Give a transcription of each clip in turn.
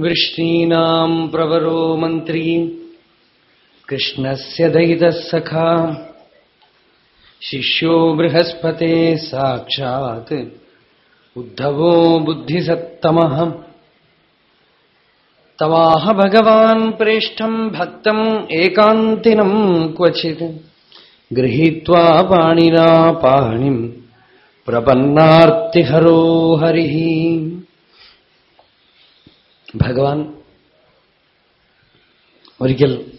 वृष्णीनाम् प्रवरो मन्त्री कृष्णस्य दयितः सखा शिष्यो बृहस्पते साक्षात् उद्धवो बुद्धिसत्तमः तवाह भगवान् प्रेष्ठम् भक्तम् एकान्तिनम् क्वचित् गृहीत्वा पाणिना पाणिम् प्रपन्नार्तिहरो हरिः ഭഗവാൻ ഒരിക്കൽ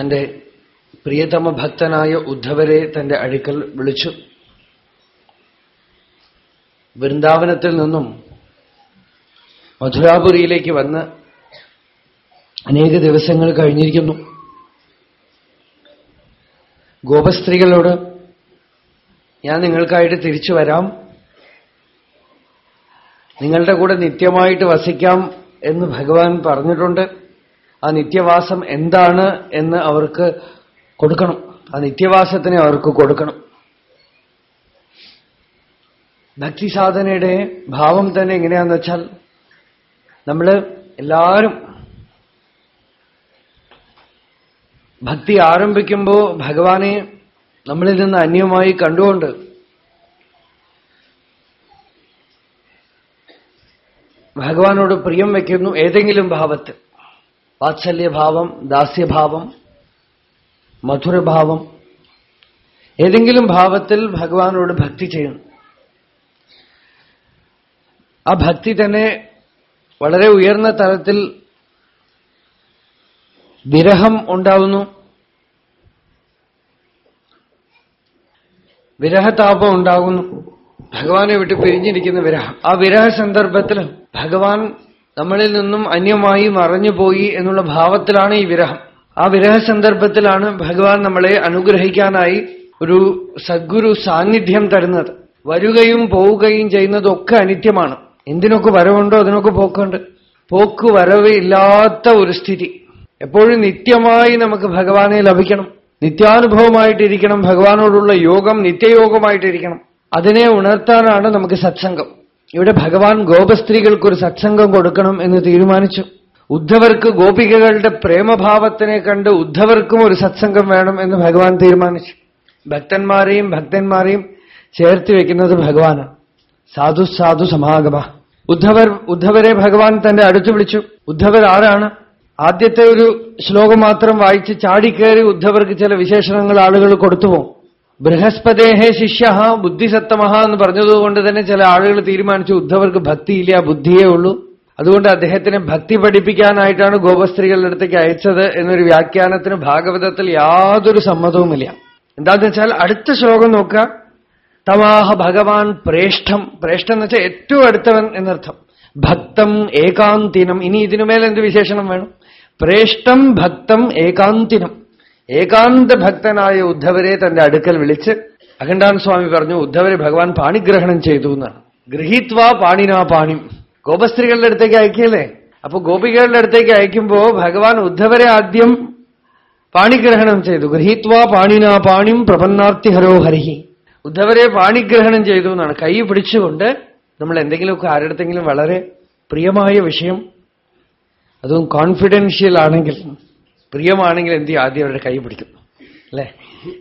തന്റെ പ്രിയതമ ഭക്തനായ ഉദ്ധവരെ തന്റെ അടുക്കൽ വിളിച്ചു. വൃന്ദാവനത്തിൽ നിന്നും മധുരാപുരിയിലേക്ക് വന്ന് അനേക ദിവസങ്ങൾ കഴിഞ്ഞിരിക്കുന്നു. ഗോപസ്ത്രീകളോട് ഞാൻ നിങ്ങൾക്കായിട്ട് തിരിച്ചു വരാം. നിങ്ങളുടെ കൂടെ നിത്യമായിട്ട് വസിക്കാം എന്ന് ഭഗവാൻ പറഞ്ഞിട്ടുണ്ട്. ആ നിത്യവാസം എന്താണ് എന്ന് അവർക്ക് കൊടുക്കണം. ആ നിത്യവാസത്തിനെ അവർക്ക് കൊടുക്കണം. ഭക്തി സാധനയുടെ ഭാവം തന്നെ എങ്ങനെയാന്ന് വെച്ചാൽ നമ്മൾ എല്ലാവരും ഭക്തി ആരംഭിക്കുമ്പോൾ ഭഗവാനെ നമ്മളിൽ നിന്ന് അന്യമായി കണ്ടുകൊണ്ട് ഭഗവാനോട് പ്രിയം വയ്ക്കുന്നു ഏതെങ്കിലും ഭാവത്തിൽ. വാത്സല്യഭാവം ദാസ്യഭാവം മധുരഭാവം. ഏതെങ്കിലും ഭാവത്തിൽ ഭഗവാനോട് ഭക്തി ചെയ്യുന്നു ആ ഭക്തി തന്നെ വളരെ ഉയർന്ന തലത്തിൽ വിരഹം ഉണ്ടാവുന്നു. വിരഹതാപം ഉണ്ടാകുന്നു ഭഗവാനെ വിട്ട് പിരിഞ്ഞിരിക്കുന്ന വിരഹം. ആ വിരഹ സന്ദർഭത്തിൽ ഭഗവാൻ നമ്മളിൽ നിന്നും അന്യമായി മറഞ്ഞുപോയി എന്നുള്ള ഭാവത്തിലാണ് ഈ വിരഹം. ആ വിരഹ സന്ദർഭത്തിലാണ് ഭഗവാൻ നമ്മളെ അനുഗ്രഹിക്കാനായി ഒരു സദ്ഗുരു സാന്നിധ്യം തരുന്നത്. വരുകയും പോവുകയും ചെയ്യുന്നതൊക്കെ അനിത്യമാണ്. എന്തിനൊക്കെ വരവുണ്ടോ അതിനൊക്കെ പോക്കുണ്ട്. പോക്ക് വരവ് ഇല്ലാത്ത ഒരു സ്ഥിതി. എപ്പോഴും നിത്യമായി നമുക്ക് ഭഗവാനെ ലഭിക്കണം. നിത്യാനുഭവമായിട്ടിരിക്കണം ഭഗവാനോടുള്ള യോഗം നിത്യയോഗമായിട്ടിരിക്കണം. അതിനെ ഉണർത്താനാണ് നമുക്ക് സത്സംഗം. ഇവിടെ ഭഗവാൻ ഗോപസ്ത്രീകൾക്കൊരു സത്സംഗം കൊടുക്കണം എന്ന് തീരുമാനിച്ചു. ഉദ്ധവർക്ക് ഗോപികകളുടെ പ്രേമഭാവത്തിനെ കണ്ട് ഉദ്ധവർക്കും ഒരു സത്സംഗം വേണം എന്ന് ഭഗവാൻ തീരുമാനിച്ചു. ഭക്തന്മാരെയും ഭക്തന്മാരെയും ചേർത്ത് വെക്കുന്നത് ഭഗവാനാണ്. സാധു സാധു സമാഗമ. ഉദ്ധവർ ഉദ്ധവരെ ഭഗവാൻ തന്റെ അടുത്ത് വിളിച്ചു. ഉദ്ധവർ ആരാണ്? ആദ്യത്തെ ഒരു ശ്ലോകം മാത്രം വായിച്ച് ചാടിക്കേറി ഉദ്ധവർക്ക് ചില വിശേഷണങ്ങൾ ആളുകൾ കൊടുത്തുപോകും ബൃഹസ്പതേഹേ ശിഷ്യ ബുദ്ധിസത്തമഹ എന്ന് പറഞ്ഞതുകൊണ്ട് തന്നെ ചില ആളുകൾ തീരുമാനിച്ചു ഉദ്ധവർക്ക് ഭക്തിയില്ല ബുദ്ധിയേ ഉള്ളൂ. അതുകൊണ്ട് അദ്ദേഹത്തിനെ ഭക്തി പഠിപ്പിക്കാനായിട്ടാണ് ഗോപസ്ത്രീകളുടെ അടുത്തേക്ക് അയച്ചത് എന്നൊരു വ്യാഖ്യാനത്തിന് ഭാഗവതത്തിൽ യാതൊരു സമ്മതവുമില്ല. എന്താന്ന് വെച്ചാൽ അടുത്ത ശ്ലോകം നോക്കുക. തമാഹ ഭഗവാൻ പ്രേഷ്ഠം. പ്രേഷ്ഠം എന്ന് വെച്ചാൽ ഏറ്റവും അടുത്തവൻ എന്നർത്ഥം. ഭക്തം ഏകാന്തിനം. ഇനി ഇതിനുമേൽ എന്ത് വിശേഷണം വേണം? പ്രേഷ്ഠം ഭക്തം ഏകാന്തിനം. ഏകാന്ത ഭക്തനായ ഉദ്ധവരെ തന്റെ അടുക്കൽ വിളിച്ച് അഖണ്ഡാൻ സ്വാമി പറഞ്ഞു ഉദ്ധവരെ ഭഗവാൻ പാണിഗ്രഹണം ചെയ്തു എന്നാണ്. ഗൃഹീത്വാ പാണിനാ പാണിം. ഗോപസ്ത്രീകളുടെ അടുത്തേക്ക് അയക്കല്ലേ അപ്പൊ ഗോപികളുടെ അടുത്തേക്ക് അയക്കുമ്പോ ഭഗവാൻ ഉദ്ധവരെ ആദ്യം പാണിഗ്രഹണം ചെയ്തു. ഗൃഹീത്വാ പാണിനാ പാണിം പ്രപന്നാർത്തിഹരോ ഹരിഹി. ഉദ്ധവരെ പാണിഗ്രഹണം ചെയ്തു എന്നാണ്. കൈ പിടിച്ചുകൊണ്ട് നമ്മൾ എന്തെങ്കിലുമൊക്കെ ആരുടെങ്കിലും വളരെ പ്രിയമായ വിഷയം അതും കോൺഫിഡൻഷ്യൽ ആണെങ്കിൽ പ്രിയമാണെങ്കിൽ എന്ത് ചെയ്യും ആദ്യം അവരുടെ കൈ പിടിക്കും. അല്ലെ?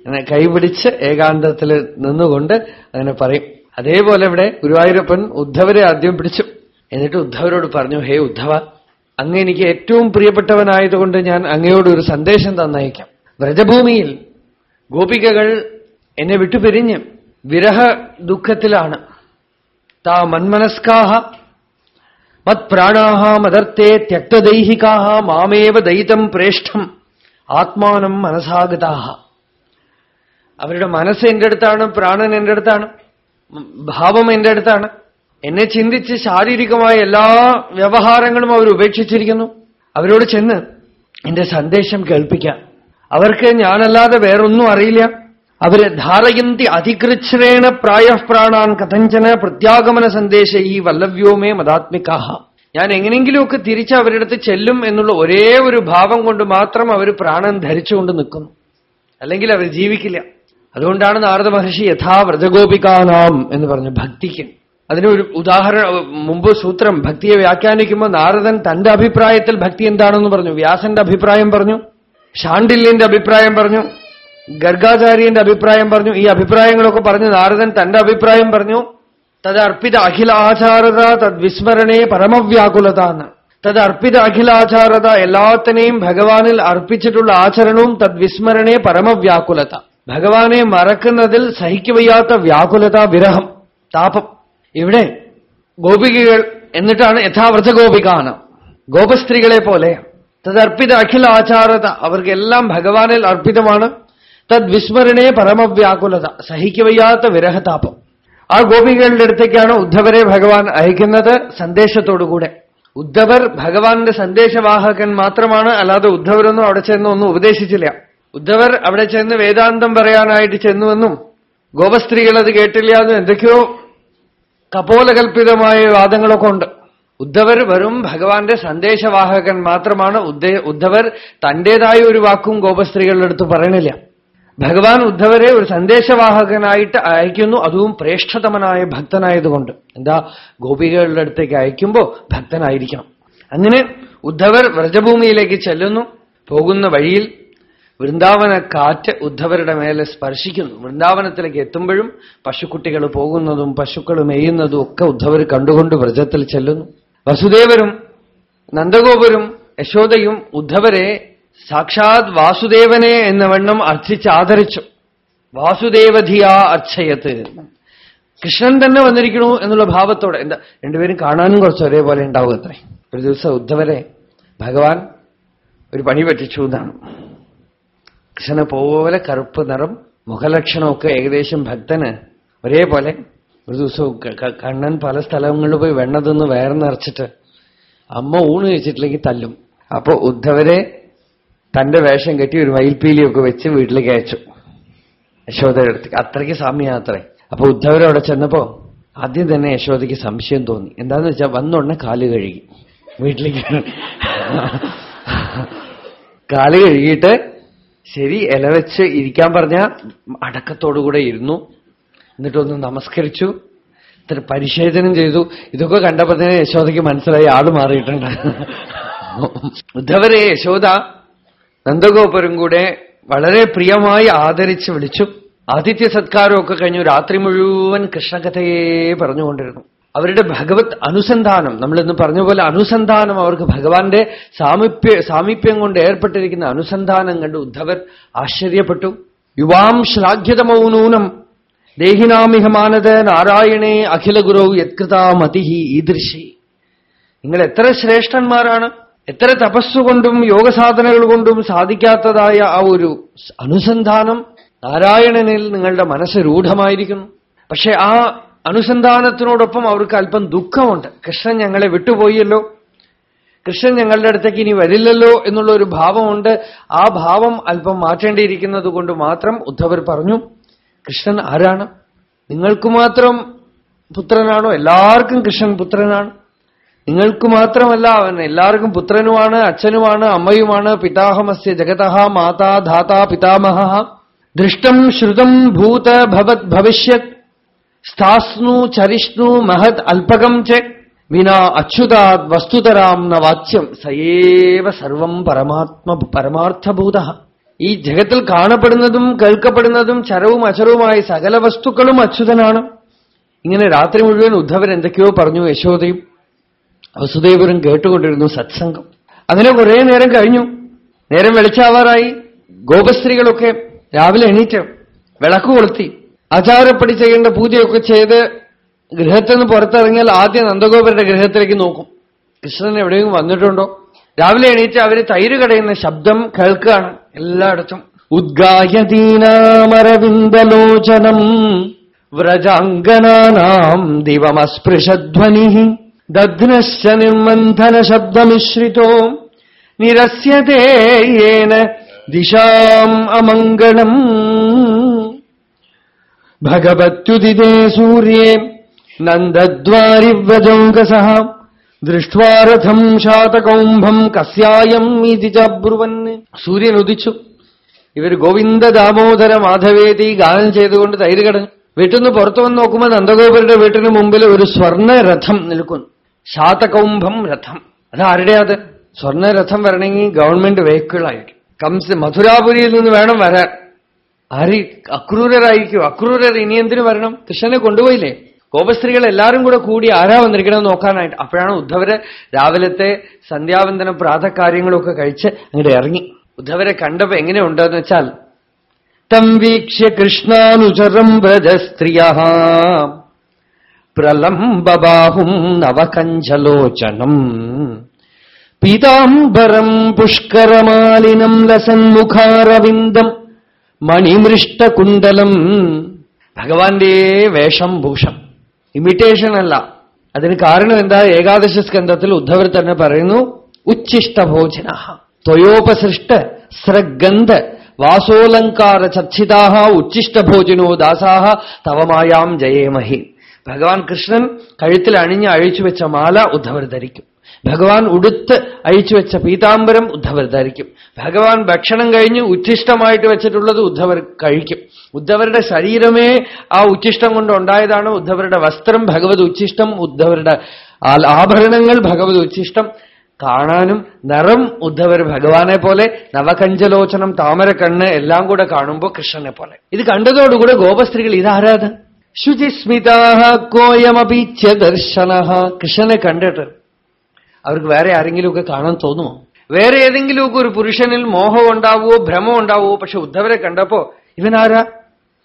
അങ്ങനെ കൈ പിടിച്ച് ഏകാന്തത്തിൽ നിന്നുകൊണ്ട് അങ്ങനെ പറയും. അതേപോലെ ഇവിടെ ഗുരുവായൂരപ്പൻ ഉദ്ധവരെ ആദ്യം പിടിച്ചു. എന്നിട്ട് ഉദ്ധവരോട് പറഞ്ഞു ഹേ ഉദ്ധവ അങ്ങ് എനിക്ക് ഏറ്റവും പ്രിയപ്പെട്ടവനായതുകൊണ്ട് ഞാൻ അങ്ങയോട് ഒരു സന്ദേശം തന്നയക്കാം. വ്രജഭൂമിയിൽ ഗോപികകൾ എന്നെ വിട്ടുപിരിഞ്ഞ് വിരഹ ദുഃഖത്തിലാണ് താ മന്മനസ്കാഹ മത്പ്രാണാഹ മദർത്തെ ത്യക്തദൈഹികാഹ മാമേവ ദൈതം പ്രേഷ്ഠം. ആത്മാനം മനസാഗതാഹ. അവരുടെ മനസ്സ് എന്റെ അടുത്താണ് പ്രാണൻ എന്റെ അടുത്താണ് ഭാവം എന്റെ അടുത്താണ്. എന്നെ ചിന്തിച്ച് ശാരീരികമായ എല്ലാ വ്യവഹാരങ്ങളും അവർ ഉപേക്ഷിച്ചിരിക്കുന്നു. അവരോട് ചെന്ന് എന്റെ സന്ദേശം കേൾപ്പിക്കാം. അവർക്ക് ഞാനല്ലാതെ വേറൊന്നും അറിയില്ല. അവർ ധാരയന്തി അതികൃച്ഛ്രേണ പ്രായപ്രാണാൻ കഥഞ്ചന പ്രത്യാഗമന സന്ദേശ ഈ വല്ലവ്യോമേ മതാത്മികാഹ ഞാൻ എങ്ങനെയെങ്കിലുമൊക്കെ തിരിച്ച് അവരുടെ അടുത്ത് ചെല്ലും എന്നുള്ള ഒരേ ഒരു ഭാവം കൊണ്ട് മാത്രം അവർ പ്രാണൻ ധരിച്ചുകൊണ്ട് നിൽക്കുന്നു. അല്ലെങ്കിൽ അവർ ജീവിക്കില്ല. അതുകൊണ്ടാണ് നാരദ മഹർഷി യഥാ വ്രജഗോപികാനാം എന്ന് പറഞ്ഞു ഭക്തിക്ക്. അതിനൊരു ഉദാഹരണം മുമ്പ് സൂത്രം ഭക്തിയെ വ്യാഖ്യാനിക്കുമ്പോൾ നാരദൻ തന്റെ അഭിപ്രായത്തിൽ ഭക്തി എന്താണെന്ന് പറഞ്ഞു വ്യാസന്റെ അഭിപ്രായം പറഞ്ഞു ഷാണ്ടില്യന്റെ അഭിപ്രായം പറഞ്ഞു. ഗർഗാചാര്യന്റെ അഭിപ്രായം പറഞ്ഞു. ഈ അഭിപ്രായങ്ങളൊക്കെ പറഞ്ഞു നാരദൻ തന്റെ അഭിപ്രായം പറഞ്ഞു. തദർപ്പിത അഖിലാചാരത തദ്വിസ്മരണേ പരമവ്യാകുലത എന്ന്. തദർപ്പിത അഖിലാചാരത എല്ലാത്തിനെയും ഭഗവാനിൽ അർപ്പിച്ചിട്ടുള്ള ആചരണവും തദ്വിസ്മരണേ പരമവ്യാകുലത. ഭഗവാനെ മറക്കുന്നതിൽ സഹിക്കുവയ്യാത്ത വ്യാകുലത വിരഹം താപം. ഇവിടെ ഗോപികകൾ എന്നിട്ടാണ് യഥാവൃത ഗോപികാണ് ഗോപസ്ത്രീകളെ പോലെ. തദർപ്പിത അഖിലാചാരത അവർക്കെല്ലാം ഭഗവാനിൽ അർപ്പിതമാണ്. തദ്വിസ്മരണേ പരമവ്യാകുലത സഹിക്കുവയ്യാത്ത വിരഹതാപം. ആ ഗോപികളുടെ അടുത്തേക്കാണ് ഉദ്ധവരെ ഭഗവാൻ അയക്കുന്നത് സന്ദേശത്തോടുകൂടെ ഉദ്ധവർ ഭഗവാന്റെ സന്ദേശവാഹകൻ മാത്രമാണ് അല്ലാതെ ഉദ്ധവരൊന്നും അവിടെ ചെന്ന് ഒന്നും ഉപദേശിച്ചില്ല. ഉദ്ധവർ അവിടെ ചെന്ന് വേദാന്തം പറയാനായിട്ട് ചെന്നുവെന്നും ഗോപസ്ത്രീകൾ അത് കേട്ടില്ല എന്നും എന്തൊക്കെയോ കപോലകൽപിതമായ വാദങ്ങളൊക്കെ ഉണ്ട്. ഉദ്ധവർ വെറും ഭഗവാന്റെ സന്ദേശവാഹകൻ മാത്രമാണ് ഉദ്ധവർ തന്റേതായ ഒരു വാക്കും ഗോപസ്ത്രീകളുടെ അടുത്ത് പറയണില്ല. ഭഗവാൻ ഉദ്ധവരെ ഒരു സന്ദേശവാഹകനായിട്ട് അയക്കുന്നു. അതും പ്രേഷ്ഠതമനായ ഭക്തനായതുകൊണ്ട്. എന്താ? ഗോപികളുടെ അടുത്തേക്ക് അയക്കുമ്പോ ഭക്തനായിരിക്കണം. അങ്ങനെ ഉദ്ധവർ വ്രജഭൂമിയിലേക്ക് ചെല്ലുന്നു. പോകുന്ന വഴിയിൽ വൃന്ദാവന കാറ്റ് ഉദ്ധവരുടെ മേലെ സ്പർശിക്കുന്നു. വൃന്ദാവനത്തിലേക്ക് എത്തുമ്പോഴും പശുക്കുട്ടികൾ പോകുന്നതും പശുക്കൾ മേയുന്നതും ഒക്കെ ഉദ്ധവർ കണ്ടുകൊണ്ട് വ്രജത്തിൽ ചെല്ലുന്നു. വസുദേവരും നന്ദഗോപുരും യശോദയും ഉദ്ധവരെ സാക്ഷാത് വാസുദേവനെ എന്ന വണ്ണം അർച്ചിച്ച് ആദരിച്ചു. വാസുദേവധിയാ അർച്ചയത്ത് കൃഷ്ണൻ തന്നെ വന്നിരിക്കണു എന്നുള്ള ഭാവത്തോടെ. എന്താ രണ്ടുപേരും കാണാനും കുറച്ച് ഒരേപോലെ ഉണ്ടാവും അത്രേ ഒരു ദിവസം ഉദ്ധവരെ ഭഗവാൻ ഒരു പണി പറ്റിച്ചു എന്നാണ്. കൃഷ്ണനെ പോലെ കറുപ്പ് നിറം മുഖലക്ഷണമൊക്കെ ഏകദേശം ഭക്തന് ഒരേപോലെ. ഒരു ദിവസം കണ്ണൻ പല സ്ഥലങ്ങളിൽ പോയി വെണ്ണ തിന്ന് വയർ നിറച്ചിട്ട് അമ്മ ഊണ് കഴിച്ചിട്ടില്ലെങ്കിൽ തല്ലും. അപ്പൊ ഉദ്ധവരെ തന്റെ വേഷം കെട്ടി ഒരു മയിൽപ്പീലിയൊക്കെ വെച്ച് വീട്ടിലേക്ക് അയച്ചു. യശോദയുടെ അത്രയ്ക്ക് സാമ്യാത്രേ അപ്പൊ ഉദ്ധവർ അവിടെ ചെന്നപ്പോ ആദ്യം തന്നെ യശോദയ്ക്ക് സംശയം തോന്നി. എന്താന്ന് വെച്ചാൽ വന്നുടനെ കാൽ കഴുകി. വീട്ടിലേക്ക്. കാൽ കഴുകിയിട്ട് ശരി ഇല വെച്ച് ഇരിക്കാൻ പറഞ്ഞ അടക്കത്തോടുകൂടെ ഇരുന്നു. എന്നിട്ടൊന്ന് നമസ്കരിച്ചു. ഇത്ര പരിശോധനം ചെയ്തു. ഇതൊക്കെ കണ്ടപ്പോ തന്നെ യശോദയ്ക്ക് മനസ്സിലായി ആൾ മാറിയിട്ടുണ്ട്. ഉദ്ധവരെ യശോദ നന്ദഗോപുരം കൂടെ വളരെ പ്രിയമായി ആദരിച്ച് വിളിച്ചു. ആതിഥ്യ സത്കാരമൊക്കെ കഴിഞ്ഞു. രാത്രി മുഴുവൻ കൃഷ്ണകഥയെ പറഞ്ഞുകൊണ്ടിരുന്നു. അവരുടെ ഭഗവത് അനുസന്ധാനം നമ്മളിന്ന് പറഞ്ഞ പോലെ അനുസന്ധാനം അവർക്ക് ഭഗവാന്റെ സാമീപ്യ സാമീപ്യം കൊണ്ട് ഏർപ്പെട്ടിരിക്കുന്ന അനുസന്ധാനം കണ്ട് ഉദ്ധവർ ആശ്ചര്യപ്പെട്ടു. യുവാം ശ്ലാഘ്യതമൗനൂനം മൗനൂനം മാനത് നാരായണേ അഖില ഗുരോ യത്കൃതാ മതി ഈദൃശി. നിങ്ങൾ എത്ര ശ്രേഷ്ഠന്മാരാണ്? എത്ര തപസ്സുകൊണ്ടും യോഗസാധനകൾ കൊണ്ടും സാധിക്കാത്തതായ ആ ഒരു അനുസന്ധാനം നാരായണനിൽ നിങ്ങളുടെ മനസ്സ് രൂഢമായിരിക്കുന്നു. പക്ഷെ ആ അനുസന്ധാനത്തിനോടൊപ്പം അവർക്ക് അല്പം ദുഃഖമുണ്ട്. കൃഷ്ണൻ ഞങ്ങളെ വിട്ടുപോയല്ലോ. കൃഷ്ണൻ ഞങ്ങളുടെ അടുത്തേക്ക് ഇനി വരില്ലല്ലോ എന്നുള്ള ഒരു ഭാവമുണ്ട്. ആ ഭാവം അല്പം മാറ്റേണ്ടിയിരിക്കുന്നത് കൊണ്ട് മാത്രം ഉദ്ധവർ പറഞ്ഞു കൃഷ്ണൻ ആരാണ്? നിങ്ങൾക്ക് മാത്രം പുത്രനാണോ? എല്ലാവർക്കും കൃഷ്ണൻ പുത്രനാണ്. നിങ്ങൾക്ക് മാത്രമല്ല അവൻ എല്ലാവർക്കും പുത്രനുമാണ് അച്ഛനുമാണ് അമ്മയുമാണ്. പിതാഹമസ്യ ജഗത മാതാ ധാതാ പിതാമഹ. ദൃഷ്ടം ശ്രുതം ഭൂത ഭവത് ഭവിഷ്യത്. സ്ഥാസ്നു ചരിഷ്ണു മഹത് അൽപകം ച. വിനാ അച്യുതാത് വസ്തുതരാം ന വാച്യം. സയേവ സർവം പരമാത്മ പരമാർത്ഥഭൂത. ഈ ജഗത്തിൽ കാണപ്പെടുന്നതും കേൾക്കപ്പെടുന്നതും ചരവും അചരവുമായ സകല വസ്തുക്കളും അച്യുതനാണ്. ഇങ്ങനെ രാത്രി മുഴുവൻ ഉദ്ധവൻ എന്തൊക്കെയോ പറഞ്ഞു യശോദയും. വസുദേവരും കേട്ടുകൊണ്ടിരുന്നു സത്സംഗം. അങ്ങനെ കുറേ നേരം കഴിഞ്ഞു. നേരം വെളിച്ചാവാറായി. ഗോപസ്ത്രീകളൊക്കെ രാവിലെ എണീറ്റ് വിളക്ക് കൊളുത്തി. ആചാരപ്പടി ചെയ്യേണ്ട പൂജയൊക്കെ ചെയ്ത് ഗൃഹത്തിൽ നിന്ന് പുറത്തിറങ്ങിയാൽ ആദ്യം നന്ദഗോപരുടെ ഗൃഹത്തിലേക്ക് നോക്കും. കൃഷ്ണൻ എവിടെയെങ്കിലും വന്നിട്ടുണ്ടോ? രാവിലെ എണീറ്റ് അവർ തൈര് കടയുന്ന ശബ്ദം കേൾക്കുകയാണ് എല്ലായിടത്തും. ഉദ്ഗായതീനാമരവിന്ദലോചനം വ്രജാംഗനാം ദിവമസ്പൃശധ്വനി ദധ്നശ്ച നിർമന്ധന ശബ്ദമിശ്രിതോ. നിരസ്യതേ യേന ദിശാം അമംഗളം. ഭഗവത്യുദിതേ സൂര്യേ നന്ദദ്വാരിവ്രജൗകസ ദൃഷ്ട്വാരഥം ശാതകൗംഭം കസ്യായം ഇതി ചബ്രുവൻ. സൂര്യൻ ഉദിച്ചു. ഇവർ ഗോവിന്ദ ദാമോദര മാധവേദി ഗാനം ചെയ്തുകൊണ്ട് തൈര് കടഞ്ഞു വീട്ടിൽ നിന്ന് പുറത്തു വന്ന് നോക്കുമ്പോൾ നന്ദഗോപുരുടെ വീട്ടിന് മുമ്പിൽ ഒരു സ്വർണ രഥം നിൽക്കുന്നു. ശാതകൗംഭം രഥം. അത്? സ്വർണ രഥം വരണമെങ്കിൽ ഗവൺമെന്റ് വെഹിക്കിളായിരിക്കും കംസ് മധുരാപുരിയിൽ നിന്ന് വേണം വരാൻ. ആര് അക്രൂരരായിരിക്കും. അക്രൂരർ ഇനി എന്തിനു വരണം? കൃഷ്ണനെ കൊണ്ടുപോയില്ലേ? ഗോപസ്ത്രീകൾ എല്ലാവരും കൂടെ കൂടി ആരാ വന്നിരിക്കണം നോക്കാനായിട്ട്. അപ്പോഴാണ് ഉദ്ധവര് രാവിലത്തെ സന്ധ്യാവന്തന പ്രാതകാര്യങ്ങളൊക്കെ കഴിച്ച് അങ്ങോട്ട് ഇറങ്ങി. ഉദ്ധവരെ കണ്ടപ്പോ എങ്ങനെയുണ്ടെന്ന് വെച്ചാൽ തം വീക്ഷ്യ കൃഷ്ണാനുചരം വ്രജസ്ത്രിയ. പ്രലംബബാഹും നവകഞ്ചലോചനം. പീതാംബരം പുഷ്കരമാലിനം ലസന്മുഖാരവിന്ദം മണിമൃഷ്ടകുണ്ടലം. ഭഗവാന്റെ വേഷം ഭൂഷം. ഇമിറ്റേഷൻ അല്ല. അതിന് കാരണം എന്താ? ഏകാദശ സ്കന്ധത്തിൽ ഉദ്ധവർ തന്നെ പറയുന്നു ഉച്ഛിഷ്ടഭോജന ത്വയോപസൃഷ്ട സ്രഗന്ധ വാസോലങ്കാര ചർച്ചിതാ ഉച്ഛിഷ്ടഭോജനോ ദാസാഹ തവമായാം ജയേമഹി. ഭഗവാൻ കൃഷ്ണൻ കഴുത്തിൽ അണിഞ്ഞ് അഴിച്ചു വെച്ച മാല ഉദ്ധവർ ധരിക്കും. ഭഗവാൻ ഉടുത്ത് അഴിച്ചു വെച്ച പീതാംബരം ഉദ്ധവർ ധരിക്കും. ഭഗവാൻ ഭക്ഷണം കഴിഞ്ഞ് ഉച്ഛിഷ്ടമായിട്ട് വെച്ചിട്ടുള്ളത് ഉദ്ധവർ കഴിക്കും. ഉദ്ധവരുടെ ശരീരമേ ആ ഉച്ഛിഷ്ടം കൊണ്ട് ഉണ്ടായതാണ് ഉദ്ധവരുടെ വസ്ത്രം ഭഗവത് ഉച്ഛിഷ്ടം ഉദ്ധവരുടെ ആഭരണങ്ങൾ ഭഗവത് ഉച്ഛിഷ്ടം. കാണാനും നിറം ഉദ്ധവർ ഭഗവാനെ പോലെ നവകഞ്ചലോചനം താമരക്കണ്ണ് എല്ലാം കൂടെ കാണുമ്പോൾ കൃഷ്ണനെ പോലെ. ഇത് കണ്ടതോടുകൂടെ ഗോപസ്ത്രീകൾ ഇതാരാത്? ശുചിസ്മിതാഹ കോയമപി ദർശന കൃഷ്ണനെ കണ്ടിട്ട് അവർക്ക് വേറെ ആരെങ്കിലുമൊക്കെ കാണാൻ തോന്നുമോ? വേറെ ഏതെങ്കിലുമൊക്കെ ഒരു പുരുഷനിൽ മോഹം ഉണ്ടാവുമോ ഭ്രമം ഉണ്ടാവുമോ പക്ഷെ ഉദ്ധവരെ കണ്ടപ്പോ ഇവനാരാ?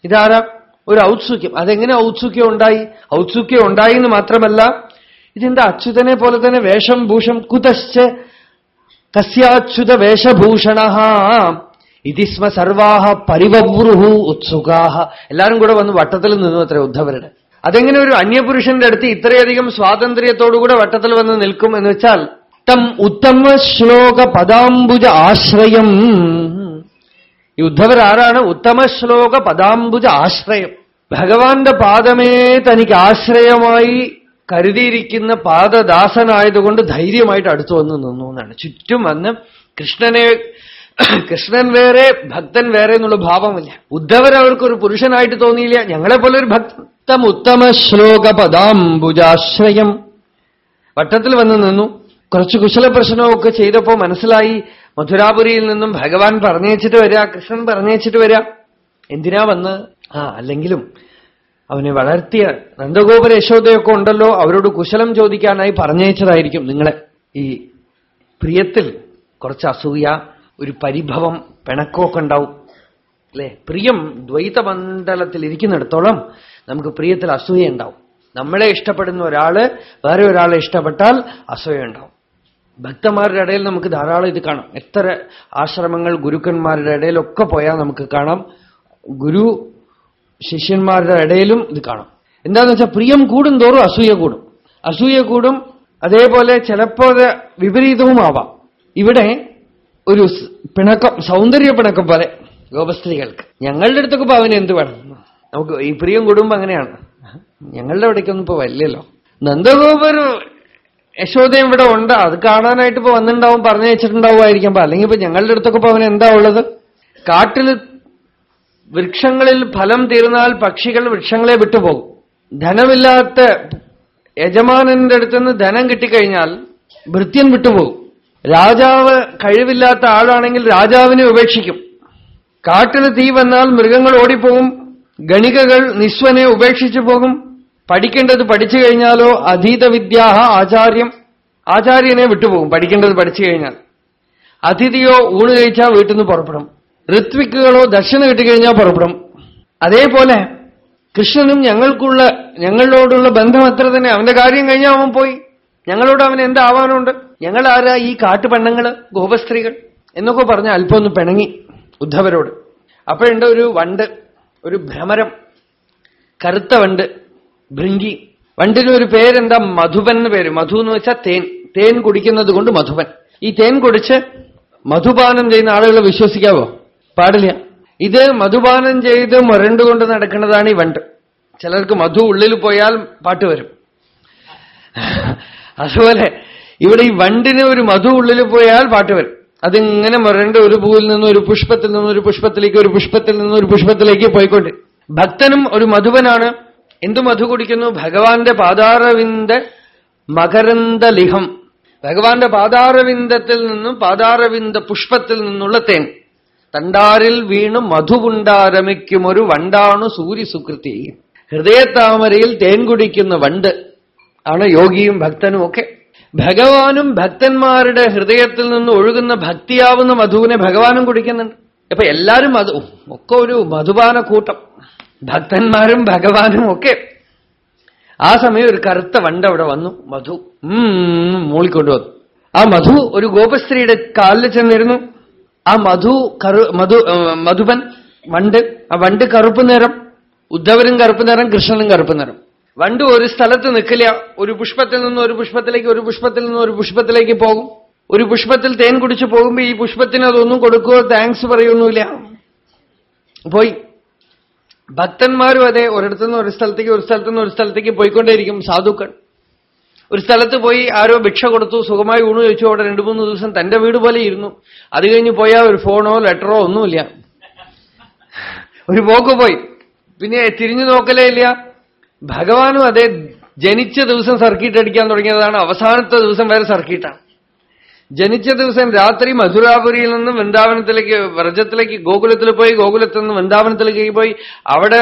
ഇതാരാ? ഒരു ഔത്സുക്യം. അതെങ്ങനെ ഔത്സുക്യം ഉണ്ടായി? ഔത്സുക്യം ഉണ്ടായി എന്ന് മാത്രമല്ല ഇതിന്റെ അച്യുതനെ പോലെ തന്നെ വേഷം ഭൂഷം കുതശ്ച കസ്യാച്യുത വേഷഭൂഷണ. ഇതിസ്മ സർവാഹ പരിവവ്രുഹു ഉത്സുകാഹ. എല്ലാരും കൂടെ വന്ന് വട്ടത്തിൽ നിന്നു അത്ര ഉദ്ധവരുടെ. അതെങ്ങനെ ഒരു അന്യപുരുഷന്റെ അടുത്ത് ഇത്രയധികം സ്വാതന്ത്ര്യത്തോടുകൂടെ വട്ടത്തിൽ വന്ന് നിൽക്കും എന്ന് വെച്ചാൽ തം ഉത്തമ ശ്ലോക പദാംബുജ ആശ്രയം. ഈ ഉദ്ധവർ ആരാണ്? ഉത്തമ ശ്ലോക പദാംബുജ ആശ്രയം. ഭഗവാന്റെ പാദമേ തനിക്ക് ആശ്രയമായി കരുതിയിരിക്കുന്ന പാദദാസനായതുകൊണ്ട് ധൈര്യമായിട്ട് അടുത്തു വന്ന് നിന്നു എന്നാണ്. ചുറ്റും വന്ന് കൃഷ്ണനെ കൃഷ്ണൻ വേറെ ഭക്തൻ വേറെ എന്നുള്ള ഭാവമില്ല. ഉദ്ധവർ അവർക്കൊരു പുരുഷനായിട്ട് തോന്നിയില്ല. ഞങ്ങളെ പോലെ ഒരു ഭക്തം ഉത്തമ ശ്ലോക പദാംബുജാശ്രയം. വട്ടത്തിൽ വന്ന് നിന്നു. കുറച്ച് കുശല പ്രശ്നമൊക്കെ ചെയ്തപ്പോ മനസ്സിലായി. മധുരാപുരിയിൽ നിന്നും ഭഗവാൻ പറഞ്ഞേച്ചിട്ട് വരാ കൃഷ്ണൻ പറഞ്ഞേച്ചിട്ട് വരാ. എന്തിനാ വന്ന്? ആ അല്ലെങ്കിലും അവനെ വളർത്തിയ നന്ദഗോപുര യശോദയൊക്കെ ഉണ്ടല്ലോ അവരോട് കുശലം ചോദിക്കാനായി പറഞ്ഞയച്ചതായിരിക്കും നിങ്ങളെ. ഈ പ്രിയത്തിൽ കുറച്ച് അസൂയ ഒരു പരിഭവം പിണക്കമൊക്കെ ഉണ്ടാവും. അല്ലെ? പ്രിയം ദ്വൈതമണ്ഡലത്തിൽ ഇരിക്കുന്നിടത്തോളം നമുക്ക് പ്രിയത്തിൽ അസൂയ ഉണ്ടാവും. നമ്മളെ ഇഷ്ടപ്പെടുന്ന ഒരാൾ വേറെ ഒരാളെ ഇഷ്ടപ്പെട്ടാൽ അസൂയ ഉണ്ടാവും. ഭക്തന്മാരുടെ ഇടയിൽ നമുക്ക് ധാരാളം ഇത് കാണാം. എത്ര ആശ്രമങ്ങൾ ഗുരുക്കന്മാരുടെ ഇടയിലൊക്കെ പോയാൽ നമുക്ക് കാണാം. ഗുരു ശിഷ്യന്മാരുടെ ഇടയിലും ഇത് കാണാം. എന്താന്ന് വെച്ചാൽ പ്രിയം കൂടും തോറും അസൂയ കൂടും. അസൂയ കൂടും അതേപോലെ ചിലപ്പോൾ വിപരീതവുമാവാം. ഇവിടെ ഒരു പിണക്കം സൗന്ദര്യ പിണക്കം പോലെ. ഗോപസ്ത്രീകൾക്ക്. ഞങ്ങളുടെ അടുത്തൊക്കെ ഇപ്പൊ അവന് എന്ത് വേണം? നമുക്ക് ഈ പ്രിയം കുടുംബം അങ്ങനെയാണ്. ഞങ്ങളുടെ അവിടേക്കൊന്നും ഇപ്പൊ വല്ലല്ലോ നന്ദഗോപർ യശോദയും ഇവിടെ ഉണ്ട്. അത് കാണാനായിട്ട് ഇപ്പൊ വന്നിട്ടുണ്ടാവും പറഞ്ഞു വെച്ചിട്ടുണ്ടാവുമായിരിക്കും. അപ്പൊ അല്ലെങ്കിൽ ഇപ്പൊ ഞങ്ങളുടെ അടുത്തൊക്കെ ഇപ്പൊ എന്താ ഉള്ളത്? കാട്ടിൽ വൃക്ഷങ്ങളിൽ ഫലം തീർന്നാൽ പക്ഷികൾ വൃക്ഷങ്ങളെ വിട്ടുപോകും. ധനമില്ലാത്ത യജമാനന്റെ അടുത്തുനിന്ന് ധനം കിട്ടിക്കഴിഞ്ഞാൽ ഭൃത്യൻ വിട്ടുപോകും. രാജാവ് കഴിവില്ലാത്ത ആളാണെങ്കിൽ രാജാവിനെ ഉപേക്ഷിക്കും. കാട്ടിൽ തീ വന്നാൽ മൃഗങ്ങൾ ഓടിപ്പോകും. ഗണികകൾ നിസ്വനെ ഉപേക്ഷിച്ചു പോകും. പഠിക്കേണ്ടത് പഠിച്ചു കഴിഞ്ഞാലോ അധീത വിദ്യാഹ ആചാര്യം. ആചാര്യനെ വിട്ടുപോകും പഠിക്കേണ്ടത് പഠിച്ചു കഴിഞ്ഞാൽ. അതിഥിയോ ഊണ് കഴിച്ചാൽ വീട്ടിൽ നിന്ന് പുറപ്പെടും. ഋത്വിക്കുകളോ ദർശനം കിട്ടിക്കഴിഞ്ഞാൽ പുറപ്പെടും. അതേപോലെ കൃഷ്ണനും ഞങ്ങൾക്കുള്ള ഞങ്ങളോടുള്ള ബന്ധം അത്ര തന്നെ. അവന്റെ കാര്യം കഴിഞ്ഞാൽ അവൻ പോയി. ഞങ്ങളോട് അവൻ എന്താവാനുണ്ട് ഞങ്ങൾ ആരാ ഈ കാട്ടുപെണ്ണങ്ങൾ ഗോപസ്ത്രീകൾ? എന്നൊക്കെ പറഞ്ഞ് അല്പം ഒന്ന് പിണങ്ങി ഉദ്ധവരോട്. അപ്പോഴുണ്ട് ഒരു വണ്ട് ഒരു ഭ്രമരം കറുത്ത വണ്ട് ഭൃങ്കി. വണ്ടിന് ഒരു പേരെന്താ? മധുപൻ എന്ന് പേര്. മധു എന്ന് വെച്ചാൽ തേൻ. തേൻ കുടിക്കുന്നത് കൊണ്ട് മധുപൻ. ഈ തേൻ കുടിച്ച് മധുപാനം ചെയ്യുന്ന ആളുകളെ വിശ്വസിക്കാവോ? പാടില്ല. ഇത് മധുപാനം ചെയ്ത് മുരണ്ടുകൊണ്ട് നടക്കുന്നതാണ് ഈ വണ്ട്. ചിലർക്ക് മധു ഉള്ളിൽ പോയാൽ പാട്ട് വരും. അതുപോലെ ഇവിടെ ഈ വണ്ടിന് ഒരു മധു ഉള്ളിൽ പോയാൽ പാട്ട് വരും. അതിങ്ങനെ മുരണ്ട് ഒരു പൂവിൽ നിന്ന് ഒരു പുഷ്പത്തിൽ നിന്ന് ഒരു പുഷ്പത്തിലേക്ക് ഒരു പുഷ്പത്തിൽ നിന്ന് ഒരു പുഷ്പത്തിലേക്ക് പോയിക്കൊണ്ട്. ഭക്തനും ഒരു മധുവനാണ്. എന്തു മധു കുടിക്കുന്നു? ഭഗവാന്റെ പാതാരവിന്ദ മകരന്ദലിഹം. ഭഗവാന്റെ പാതാരവിന്ദത്തിൽ നിന്നും പാതാരവിന്ദ പുഷ്പത്തിൽ നിന്നുള്ള തേൻ. തണ്ടാരിൽ വീണു മധുവുണ്ടാരമിക്കും ഒരു വണ്ടാണു സൂര്യസുകൃതി. ഹൃദയത്താമരയിൽ തേൻ കുടിക്കുന്ന വണ്ട്. ആണ് യോഗിയും ഭക്തനും ഒക്കെ. ഭഗവാനും ഭക്തന്മാരുടെ ഹൃദയത്തിൽ നിന്ന് ഒഴുകുന്ന ഭക്തിയാവുന്ന മധുവിനെ ഭഗവാനും കുടിക്കുന്നുണ്ട്. അപ്പൊ എല്ലാവരും മധു ഒക്കെ ഒരു മധുപാന കൂട്ടം. ഭക്തന്മാരും ഭഗവാനും ഒക്കെ. ആ സമയം ഒരു കറുത്ത വണ്ട അവിടെ വന്നു. മധു മൂളിക്കൊണ്ടു മൂളിക്കൊണ്ടുവന്നു ആ മധു ഒരു ഗോപസ്ത്രീയുടെ കാലിൽ ചെന്നിരുന്നു. ആ മധു കറു മധു മധുപൻ വണ്ട് ആ വണ്ട് കറുപ്പ് നിറം ഉദ്ധവനും കറുപ്പ് നിറം കൃഷ്ണനും കറുപ്പ് നിറം. വണ്ട് ഒരു സ്ഥലത്ത് നിൽക്കില്ല. ഒരു പുഷ്പത്തിൽ നിന്ന് ഒരു പുഷ്പത്തിലേക്ക് ഒരു പുഷ്പത്തിൽ നിന്ന് ഒരു പുഷ്പത്തിലേക്ക് പോകും. ഒരു പുഷ്പത്തിൽ തേൻ കുടിച്ച് പോകുമ്പോ ഈ പുഷ്പത്തിന് അതൊന്നും കൊടുക്കുകയോ താങ്ക്സ് പറയൊന്നുമില്ല. പോയി. ഭക്തന്മാരും അതെ ഒരിടത്തുനിന്ന് ഒരു സ്ഥലത്തേക്ക് ഒരു സ്ഥലത്തുനിന്ന് ഒരു സ്ഥലത്തേക്ക് പോയിക്കൊണ്ടേയിരിക്കും സാധുക്കൾ. ഒരു സ്ഥലത്ത് പോയി ആരോ ഭിക്ഷ കൊടുത്തു സുഖമായി ഊണ് ചോദിച്ചു അവിടെ രണ്ടു മൂന്ന് ദിവസം തന്റെ വീട് പോലെ ഇരുന്നു. അത് കഴിഞ്ഞ് പോയാൽ ഒരു ഫോണോ ലെറ്ററോ ഒന്നുമില്ല. ഒരു പോക്ക് പോയി. പിന്നെ തിരിഞ്ഞു നോക്കലേ ഇല്ല. ഭഗവാനും അതേ ജനിച്ച ദിവസം സർക്കിട്ട് അടിക്കാൻ തുടങ്ങിയതാണ്. അവസാനത്തെ ദിവസം വരെ സർക്കിട്ടാണ് ജനിച്ച ദിവസം രാത്രി മധുരാപുരിയിൽ നിന്ന് വൃന്ദാവനത്തിലേക്ക് വ്രജത്തിലേക്ക് ഗോകുലത്തിൽ പോയി ഗോകുലത്തിൽ നിന്ന് വൃന്ദാവനത്തിലേക്ക് പോയി. അവിടെ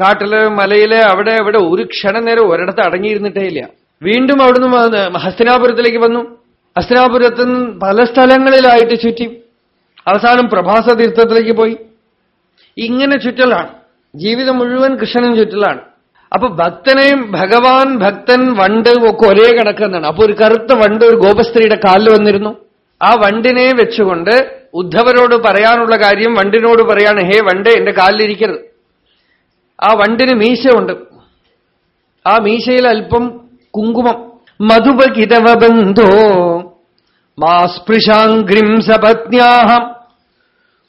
കാട്ടിൽ മലയിൽ അവിടെ അവിടെ ഒരു ക്ഷണനേരം ഒരിടത്ത് അടങ്ങിയിരുന്നിട്ടേ ഇല്ല. വീണ്ടും അവിടുന്ന് ഹസ്തിനാപുരത്തിലേക്ക് വന്നു. ഹസ്തിനാപുരത്ത് പല സ്ഥലങ്ങളിലായിട്ട് ചുറ്റി. അവസാനം പ്രഭാസ തീർത്ഥത്തിലേക്ക് പോയി. ഇങ്ങനെ ചുറ്റലാണ്. ജീവിതം മുഴുവൻ കൃഷ്ണനും ചുറ്റലാണ്. അപ്പൊ ഭക്തനെയും ഭഗവാൻ ഭക്തൻ വണ്ട് ഒക്കെ ഒരേ കിടക്കുന്നതാണ് അപ്പൊ ഒരു കറുത്ത വണ്ട് ഒരു ഗോപസ്ത്രീയുടെ കാലിൽ വന്നിരുന്നു. ആ വണ്ടിനെ വെച്ചുകൊണ്ട് ഉദ്ധവരോട് പറയാനുള്ള കാര്യം വണ്ടിനോട് പറയാണ് ഹേ വണ്ട് എന്റെ കാലിലിരിക്കരുത്. ആ വണ്ടിന് മീശയുണ്ട്. ആ മീശയിൽ അല്പം കുങ്കുമം. മധുപകിതവബന്ധോ മാസ്പൃശാംഗ്രിം സപത്ന്യാഹം.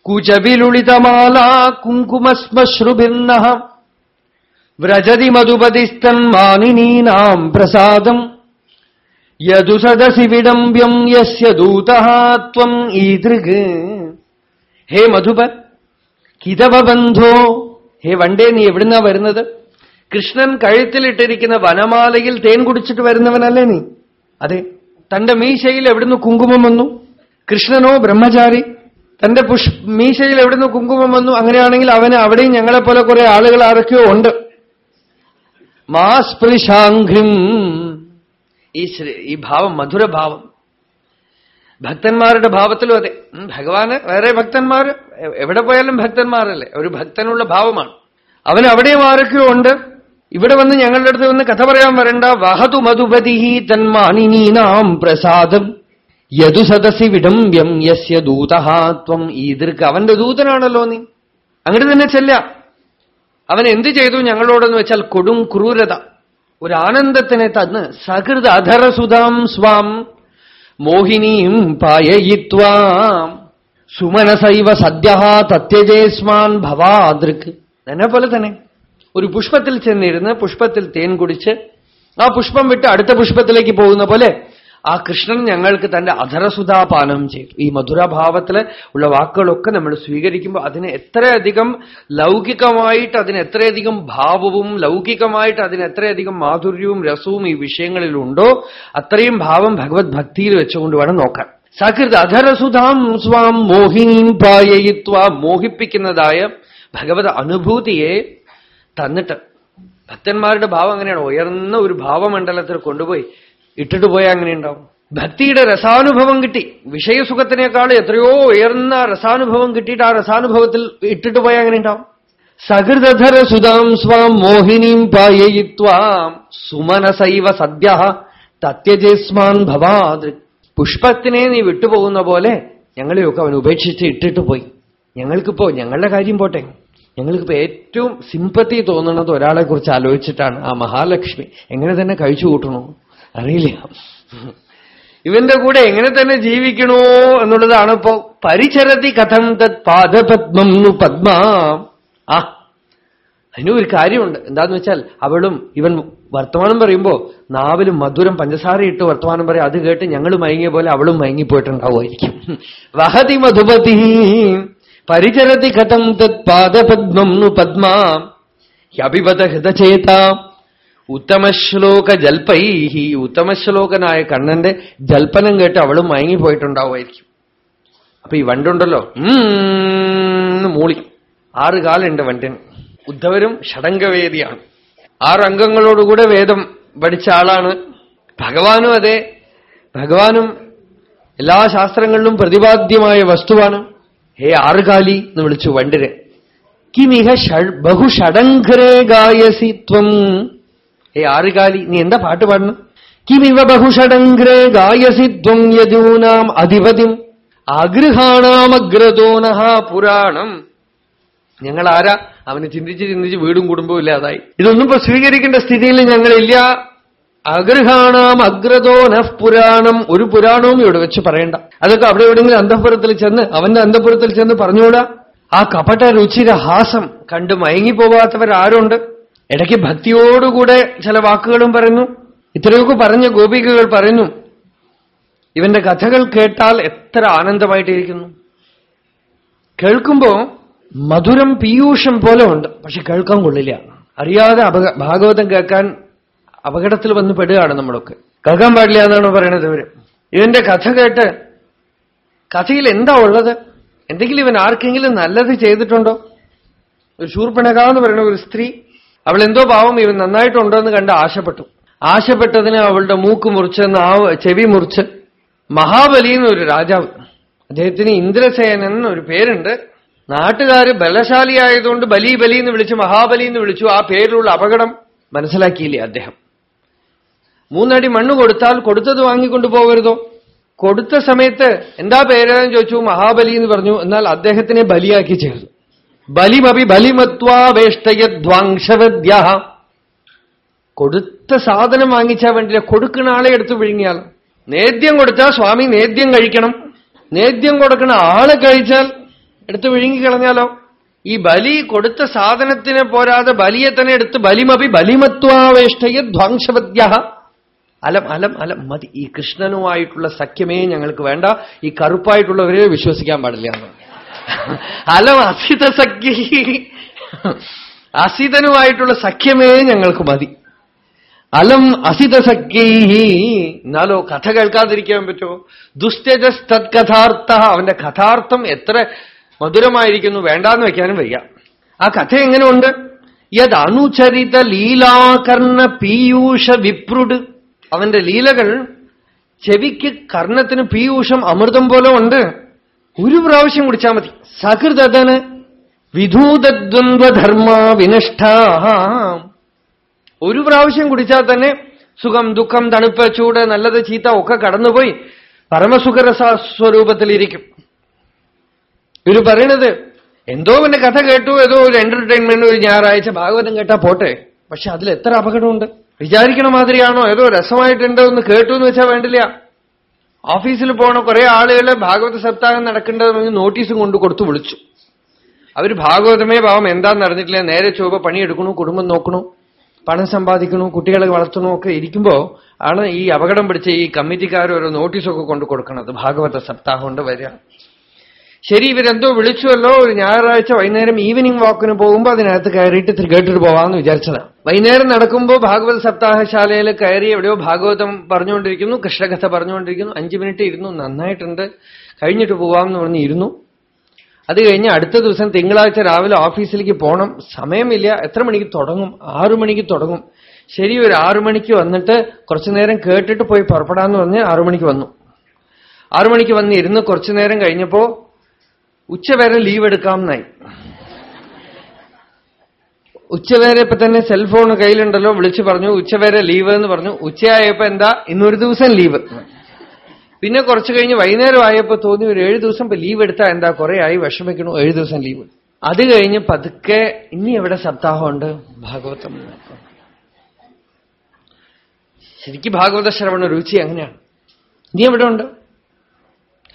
കുചവിലുളിതമാലാ കുങ്കുമശ്മശ്രുഭിന്ന വ്രജതി മധുപതിസ്തന്മാനിനീനാം പ്രസാദം. യതു സദസി വിടംബ്യം യസ്യ ദൂതഹാത്വം ഈതൃക്. ഹേ മധുപ കിതവബന്ധോ ഹേ വണ്ടേ നീ എവിടുന്നാ വരുന്നത്? കൃഷ്ണൻ കഴുത്തിലിട്ടിരിക്കുന്ന വനമാലയിൽ തേൻ കുടിച്ചിട്ട് വരുന്നവനല്ലേ നീ? അതെ തന്റെ മീശയിൽ എവിടുന്ന് കുങ്കുമം വന്നു? കൃഷ്ണനോ ബ്രഹ്മചാരി തന്റെ പുഷ് മീശയിൽ എവിടുന്ന് കുങ്കുമം വന്നു? അങ്ങനെയാണെങ്കിൽ അവന് അവിടെയും ഞങ്ങളെപ്പോലെ കുറെ ആളുകൾ ആരൊക്കെയോ ഉണ്ട് മാസ്പൃശാഘ്രിം ഈ ഈ ഭാവം മധുരഭാവം ഭക്തന്മാരുടെ ഭാവത്തിലും അതെ. ഭഗവാന് വേറെ ഭക്തന്മാർ എവിടെ പോയാലും ഭക്തന്മാരല്ലേ? ഒരു ഭക്തനുള്ള ഭാവമാണ്. അവൻ അവിടെയും ആരൊക്കെയോ ഉണ്ട്. ഇവിടെ വന്ന് ഞങ്ങളുടെ അടുത്ത് വന്ന് കഥ പറയാൻ വരണ്ട. വഹതു മധുപതി തന്മാനിനീനാം പ്രസാദം. യതു സദസി വിടംബ്യം യസ്യ ദൂതഹാത്വം. ഈ ദീർഘ അവന്റെ ദൂതനാണല്ലോ നീ. അങ്ങോട്ട് തന്നെ ചെല്ല അവൻ എന്ത് ചെയ്തു ഞങ്ങളോടെന്ന് വെച്ചാൽ കൊടും ക്രൂരത. ഒരു ആനന്ദത്തിനെ തന്ന് സകൃത അധരസുതാം സ്വാം. മോഹിനിയും പായയിത്വാം. സുമനസൈവ സദ്യ തത്യജേസ്മാൻ ഭവാദൃക്. എന്നെ പോലെ തന്നെ. ഒരു പുഷ്പത്തിൽ ചെന്നിരുന്ന് പുഷ്പത്തിൽ തേൻ കുടിച്ച് ആ പുഷ്പം വിട്ട് അടുത്ത പുഷ്പത്തിലേക്ക് പോകുന്ന പോലെ ആ കൃഷ്ണൻ ഞങ്ങൾക്ക് തന്റെ അധരസുധാപാനം ചെയ്തു. ഈ മധുരഭാവത്തിൽ ഉള്ള വാക്കുകളൊക്കെ നമ്മൾ സ്വീകരിക്കുമ്പോൾ അതിന് എത്രയധികം ലൗകികമായിട്ട് അതിന് എത്രയധികം ഭാവവും ലൗകികമായിട്ട് അതിന് എത്രയധികം മാധുര്യവും രസവും ഈ വിഷയങ്ങളിലുണ്ടോ അത്രയും ഭാവം ഭഗവത് ഭക്തിയിൽ വെച്ചുകൊണ്ട് വേണം നോക്കാൻ. സകൃത് അധരസുധാം സ്വാം മോഹിനീം പായയിത്വ മോഹിപ്പിക്കുന്നതായ ഭഗവത് അനുഭൂതിയെ തന്നിട്ട് ഭക്തന്മാരുടെ ഭാവം അങ്ങനെയാണ്. ഉയർന്ന ഒരു ഭാവമണ്ഡലത്തിൽ കൊണ്ടുപോയി ഇട്ടിട്ട് പോയാൽ അങ്ങനെ ഉണ്ടാവും ഭക്തിയുടെ രസാനുഭവം കിട്ടി. വിഷയസുഖത്തിനേക്കാൾ എത്രയോ ഉയർന്ന രസാനുഭവം കിട്ടിയിട്ട് ആ രസാനുഭവത്തിൽ ഇട്ടിട്ട് പോയാൽ അങ്ങനെ ഉണ്ടാവും സഹൃദധര സുതാം സ്വാം മോഹിനീം പായയിത്വാം. സുമനസൈവ സദ്യ തത്യജേസ്മാൻ ഭവാദ് പുഷ്പത്തിനെ നീ വിട്ടുപോകുന്ന പോലെ ഞങ്ങളെയൊക്കെ അവൻ ഉപേക്ഷിച്ച് ഇട്ടിട്ട് പോയി. ഞങ്ങൾക്കിപ്പോ ഞങ്ങളുടെ കാര്യം പോട്ടെ. ഞങ്ങൾക്കിപ്പോ ഏറ്റവും സിമ്പത്തി തോന്നുന്നത് ഒരാളെക്കുറിച്ച് ആലോചിച്ചിട്ടാണ് ആ മഹാലക്ഷ്മി. എങ്ങനെ തന്നെ കഴിച്ചു കൂട്ടണോ. അറിയില്ല. ഇവന്റെ കൂടെ എങ്ങനെ തന്നെ ജീവിക്കണോ എന്നുള്ളതാണ് ഇപ്പോ പരിചരതി കഥം തത് പാദപത്മം പത്മ. ആ അതിനും ഒരു കാര്യമുണ്ട്. എന്താന്ന് വെച്ചാൽ അവളും ഇവൻ വർത്തമാനം പറയുമ്പോ നാവിലും മധുരം പഞ്ചസാര ഇട്ട് വർത്തമാനം പറയും അത് കേട്ട് ഞങ്ങൾ മയങ്ങിയ പോലെ അവളും മയങ്ങിപ്പോയിട്ടുണ്ടാവുമായിരിക്കും. വഹതി മധുപതി പരിചരതി കഥം തത് പാദപത്മം പത്മ. അഭിപത ഹൃതചേത ഉത്തമശ്ലോക ജൽപ്പൈഹി ഉത്തമശ്ലോകനായ കണ്ണന്റെ ജൽപ്പനം കേട്ട് അവളും മയങ്ങിപ്പോയിട്ടുണ്ടാവുമായിരിക്കും. അപ്പൊ ഈ വണ്ടുണ്ടല്ലോ മൂളി. ആറ് കാലുണ്ട് വണ്ടിന്. ഉദ്ധവരും ഷടംഗവേദിയാണ് ആറ് അംഗങ്ങളോടുകൂടെ വേദം പഠിച്ച ആളാണ്. ഭഗവാനും അതെ. ഭഗവാനും എല്ലാ ശാസ്ത്രങ്ങളിലും പ്രതിപാദ്യമായ വസ്തുവാണ്. ഹേ ആറുകാലി എന്ന് വിളിച്ചു വണ്ടിന്. കിമിഹ ബഹുഷടങ്കരേ ഗായസി ത്വം. ഹേ ആറുകാലി നീ എന്താ പാട്ട് പാടണം കിമിവ ബഹുഷടങ്ക്രേ ഗായസി ത്വം യദൂനാം അധിപതിം ആഗ്രഹാണാമഗ്രതോന പുരാണം. ഞങ്ങൾ ആരാ അവന് ചിന്തിച്ച് ചിന്തിച്ച് വീടും കുടുംബവും ഇല്ലാതായി. ഇതൊന്നും ഇപ്പൊ സ്വീകരിക്കേണ്ട സ്ഥിതിയിൽ ഞങ്ങളില്ല. അഗ്രഹാണാം അഗ്രതോന പുരാണം. ഒരു പുരാണവും ഇവിടെ വെച്ച് പറയണ്ട. അതൊക്കെ അവിടെ എവിടെയെങ്കിലും അന്തഃപുരത്തിൽ ചെന്ന് അവന്റെ അന്തഃപുരത്തിൽ ചെന്ന് പറഞ്ഞുകൂടാ? ആ കപട രുചിരഹാസം കണ്ട് മയങ്ങിപ്പോകാത്തവരാരുണ്ട് ഇടയ്ക്ക് ഭക്തിയോടുകൂടെ ചില വാക്കുകളും പറയുന്നു. ഇത്രയൊക്കെ പറഞ്ഞ ഗോപികകൾ പറയുന്നു. ഇവന്റെ കഥകൾ കേട്ടാൽ എത്ര ആനന്ദമായിട്ടിരിക്കുന്നു. കേൾക്കുമ്പോ മധുരം പീയൂഷം പോലെ ഉണ്ട്. പക്ഷെ കേൾക്കാൻ കൊള്ളില്ല. അറിയാതെ ഭാഗവതം കേൾക്കാൻ അപകടത്തിൽ വന്ന് പെടുകയാണ് നമ്മളൊക്കെ. കേൾക്കാൻ പാടില്ല എന്നാണ് പറയണത് ഇവർ. ഇവന്റെ കഥ കേട്ട് കഥയിൽ എന്താ ഉള്ളത്? എന്തെങ്കിലും ഇവൻ ആർക്കെങ്കിലും നല്ലത് ചെയ്തിട്ടുണ്ടോ? ഒരു ശൂർപ്പണക എന്ന് പറയുന്ന ഒരു സ്ത്രീ അവൾ എന്തോ പാവം ഇവൻ നന്നായിട്ടുണ്ടോ എന്ന് കണ്ട് ആശപ്പെട്ടു. ആശപ്പെട്ടതിന് അവളുടെ മൂക്ക് മുറിച്ച് നാവ് ചെവി മുറിച്ച് മഹാബലി എന്നൊരു രാജാവ് അദ്ദേഹത്തിന് ഇന്ദ്രസേനൻ ഒരു പേരുണ്ട്. നാട്ടുകാർ ബലശാലിയായതുകൊണ്ട് ബലി ബലി എന്ന് വിളിച്ചു മഹാബലി എന്ന് വിളിച്ചു. ആ പേരിലുള്ള അപകടം മനസ്സിലാക്കിയില്ലേ അദ്ദേഹം? മൂന്നടി മണ്ണ് കൊടുത്താൽ കൊടുത്തത് വാങ്ങിക്കൊണ്ടു പോകരുതോ? കൊടുത്ത സമയത്ത് എന്താ പേരെന്ന് ചോദിച്ചു. മഹാബലി എന്ന് പറഞ്ഞു. എന്നാൽ അദ്ദേഹത്തിനെ ബലിയാക്കി ചേർന്നു. ബലിമപി ബലിമത്വാവേഷ്ടയധ്വാംശവദ്യ കൊടുത്ത സാധനം വാങ്ങിച്ചാൽ വേണ്ടില്ല കൊടുക്കുന്ന ആളെ എടുത്തു വിഴുങ്ങിയാൽ. നേദ്യം കൊടുത്താൽ സ്വാമി നേദ്യം കഴിക്കണം. നേദ്യം കൊടുക്കുന്ന ആളെ കഴിച്ചാൽ വിഴുങ്ങി വിഴുങ്ങിക്കളഞ്ഞാലോ ഈ ബലി കൊടുത്ത സാധനത്തിനെ പോരാതെ ബലിയെ തന്നെ എടുത്ത് ബലിമപി ബലിമത്വാവേഷ്ടയ ധ്വാംശവദ്യ അലം അലം അലം മതി. ഈ കൃഷ്ണനുമായിട്ടുള്ള സഖ്യമേ ഞങ്ങൾക്ക് വേണ്ട. ഈ കറുപ്പായിട്ടുള്ളവരെ വിശ്വസിക്കാൻ പാടില്ല അലം അസിത സഖ്യ അസിതനുമായിട്ടുള്ള സഖ്യമേ ഞങ്ങൾക്ക് മതി. അലം അസിത സഖ്യൈഹി എന്നാലോ കഥ കേൾക്കാതിരിക്കാൻ പറ്റുമോ? ദുസ്ത്യജസ്തത്കഥാർത്ഥ അവന്റെ കഥാർത്ഥം എത്ര മധുരമായിരിക്കുന്നു വേണ്ടാന്ന് വെക്കാനും വയ്യ. ആ കഥ എങ്ങനെയുണ്ട്? യത് അനുചരിത ലീലാകർണ പീയൂഷ വിപ്രുഡ് അവന്റെ ലീലകൾ ചെവിക്ക് കർണത്തിന് പീയൂഷം അമൃതം പോലെ ഉണ്ട്. ഒരു പ്രാവശ്യം കുടിച്ചാൽ മതി. സഹൃദന് വിധൂതദ്വന്ദ്വധർമ്മ വിനഷ്ട ഒരു പ്രാവശ്യം കുടിച്ചാൽ തന്നെ സുഖം ദുഃഖം തണുപ്പ് ചൂട് നല്ലത് ചീത്ത ഒക്കെ കടന്നുപോയി പരമസുഖരസ സ്വരൂപത്തിലിരിക്കും ഇവർ പറയണത് എന്തോ പിന്നെ കഥ കേട്ടു ഏതോ ഒരു എന്റർടൈൻമെന്റ് ഒരു ഞായറാഴ്ച ഭാഗവതം കേട്ടാ പോട്ടെ. പക്ഷെ അതിൽ എത്ര അപകടമുണ്ട്? വിചാരിക്കണ മാതിരിയാണോ? ഏതോ രസമായിട്ടുണ്ടോ എന്ന് കേട്ടു എന്ന് വെച്ചാൽ വേണ്ടില്ല. ഓഫീസിൽ പോണ കുറെ ആളുകൾ ഭാഗവത സപ്താഹം നടക്കേണ്ടതെന്ന് നോട്ടീസും കൊണ്ട് കൊടുത്തു വിളിച്ചു. അവർ ഭാഗവതമേ ഭാവം എന്താന്ന് അറിഞ്ഞിട്ടില്ല. നേരെ ചൊവ്വ പണിയെടുക്കണു കുടുംബം നോക്കണു പണം സമ്പാദിക്കണു കുട്ടികളെ വളർത്തണു ഒക്കെ ഇരിക്കുമ്പോ ആണ് ഈ അപകടം പിടിച്ച ഈ കമ്മിറ്റിക്കാർ ഓരോ നോട്ടീസൊക്കെ കൊണ്ട് കൊടുക്കണത്. ഭാഗവത സപ്താഹം കൊണ്ട് വരിക. ശരി ഇവരെന്തോ വിളിച്ചുവല്ലോ. ഒരു ഞായറാഴ്ച വൈകുന്നേരം ഈവനിങ് വാക്കിന് പോകുമ്പോൾ അതിനകത്ത് കയറിയിട്ട് കേട്ടിട്ട് പോവാന്ന് വിചാരിച്ചത്. വൈകുന്നേരം നടക്കുമ്പോൾ ഭാഗവത സപ്താഹശാലയിൽ കയറി എവിടെയോ ഭാഗവതം പറഞ്ഞുകൊണ്ടിരിക്കുന്നു കൃഷ്ണകഥ പറഞ്ഞുകൊണ്ടിരിക്കുന്നു. അഞ്ചു മിനിറ്റ് ഇരുന്നു നന്നായിട്ടുണ്ട്. കഴിഞ്ഞിട്ട് പോവാമെന്ന് പറഞ്ഞ് ഇരുന്നു. അത് കഴിഞ്ഞ് അടുത്ത ദിവസം തിങ്കളാഴ്ച രാവിലെ ഓഫീസിലേക്ക് പോകണം സമയമില്ല. എത്ര മണിക്ക് തുടങ്ങും? ആറു മണിക്ക് തുടങ്ങും. ശരി ഒരു ആറു മണിക്ക് വന്നിട്ട് കുറച്ചു നേരം കേട്ടിട്ട് പോയി പുറപ്പെടാന്ന് പറഞ്ഞ് ആറു മണിക്ക് വന്നു. ആറു മണിക്ക് വന്ന് ഇരുന്ന് കുറച്ചു നേരം കഴിഞ്ഞപ്പോ ഉച്ചവരെ ലീവ് എടുക്കാം എന്നായി ഉച്ചവരെ ഇപ്പൊ തന്നെ സെൽഫോൺ കയ്യിലുണ്ടല്ലോ വിളിച്ചു പറഞ്ഞു ഉച്ചവരെ ലീവ് എന്ന് പറഞ്ഞു. ഉച്ചയായപ്പോ എന്താ? ഇന്നൊരു ദിവസം ലീവ് പിന്നെ കുറച്ചു കഴിഞ്ഞ് വൈകുന്നേരം ആയപ്പോ തോന്നി ഒരു ഏഴു ദിവസം ഇപ്പൊ ലീവ് എടുത്താ എന്താ? കുറെ ആയി വിഷമിക്കണു ഏഴു ദിവസം ലീവ് അത് കഴിഞ്ഞ് പതുക്കെ ഇനി എവിടെ സപ്താഹമുണ്ട്? ഭാഗവതം. ശരിക്കും ഭാഗവത ശ്രവണ രുചി അങ്ങനെയാണ് ഇനി എവിടെ ഉണ്ട്?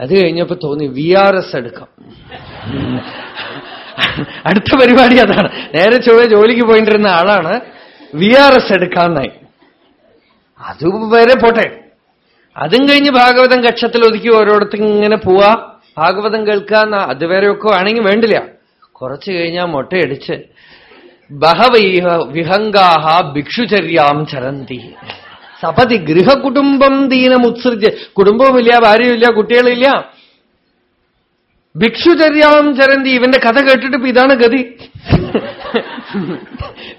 അത് കഴിഞ്ഞപ്പോ തോന്നി വി ആർ എസ് എടുക്കാം. അടുത്ത പരിപാടി അതാണ്. നേരെ ചൊവ്വേ ജോലിക്ക് പോയിട്ടിരുന്ന ആളാണ് വി ആർ എസ് എടുക്കാന്നായി. അതുവരെ പോട്ടെ. അതും കഴിഞ്ഞ് ഭാഗവതം കക്ഷത്തിൽ ഒതുക്കി ഓരോടത്തും ഇങ്ങനെ പോവാ. ഭാഗവതം കേൾക്കാന്ന. അതുവരെയൊക്കെ ആണെങ്കിൽ വേണ്ടില്ല. കുറച്ചു കഴിഞ്ഞാൽ മൊട്ടയടിച്ച് ബഹവൈഹ വിഹങ്കാഹ ഭിക്ഷുചര്യാം ചരന്തി. സപതി ഗൃഹകുടുംബം ദീനമുത്സൃജ്യ കുടുംബവുമില്ല ഭാര്യയുമില്ല കുട്ടികളില്ല ഭിക്ഷുചര്യാം ചരന്തി. ഇവന്റെ കഥ കേട്ടിട്ട് ഇതാണ് ഗതി.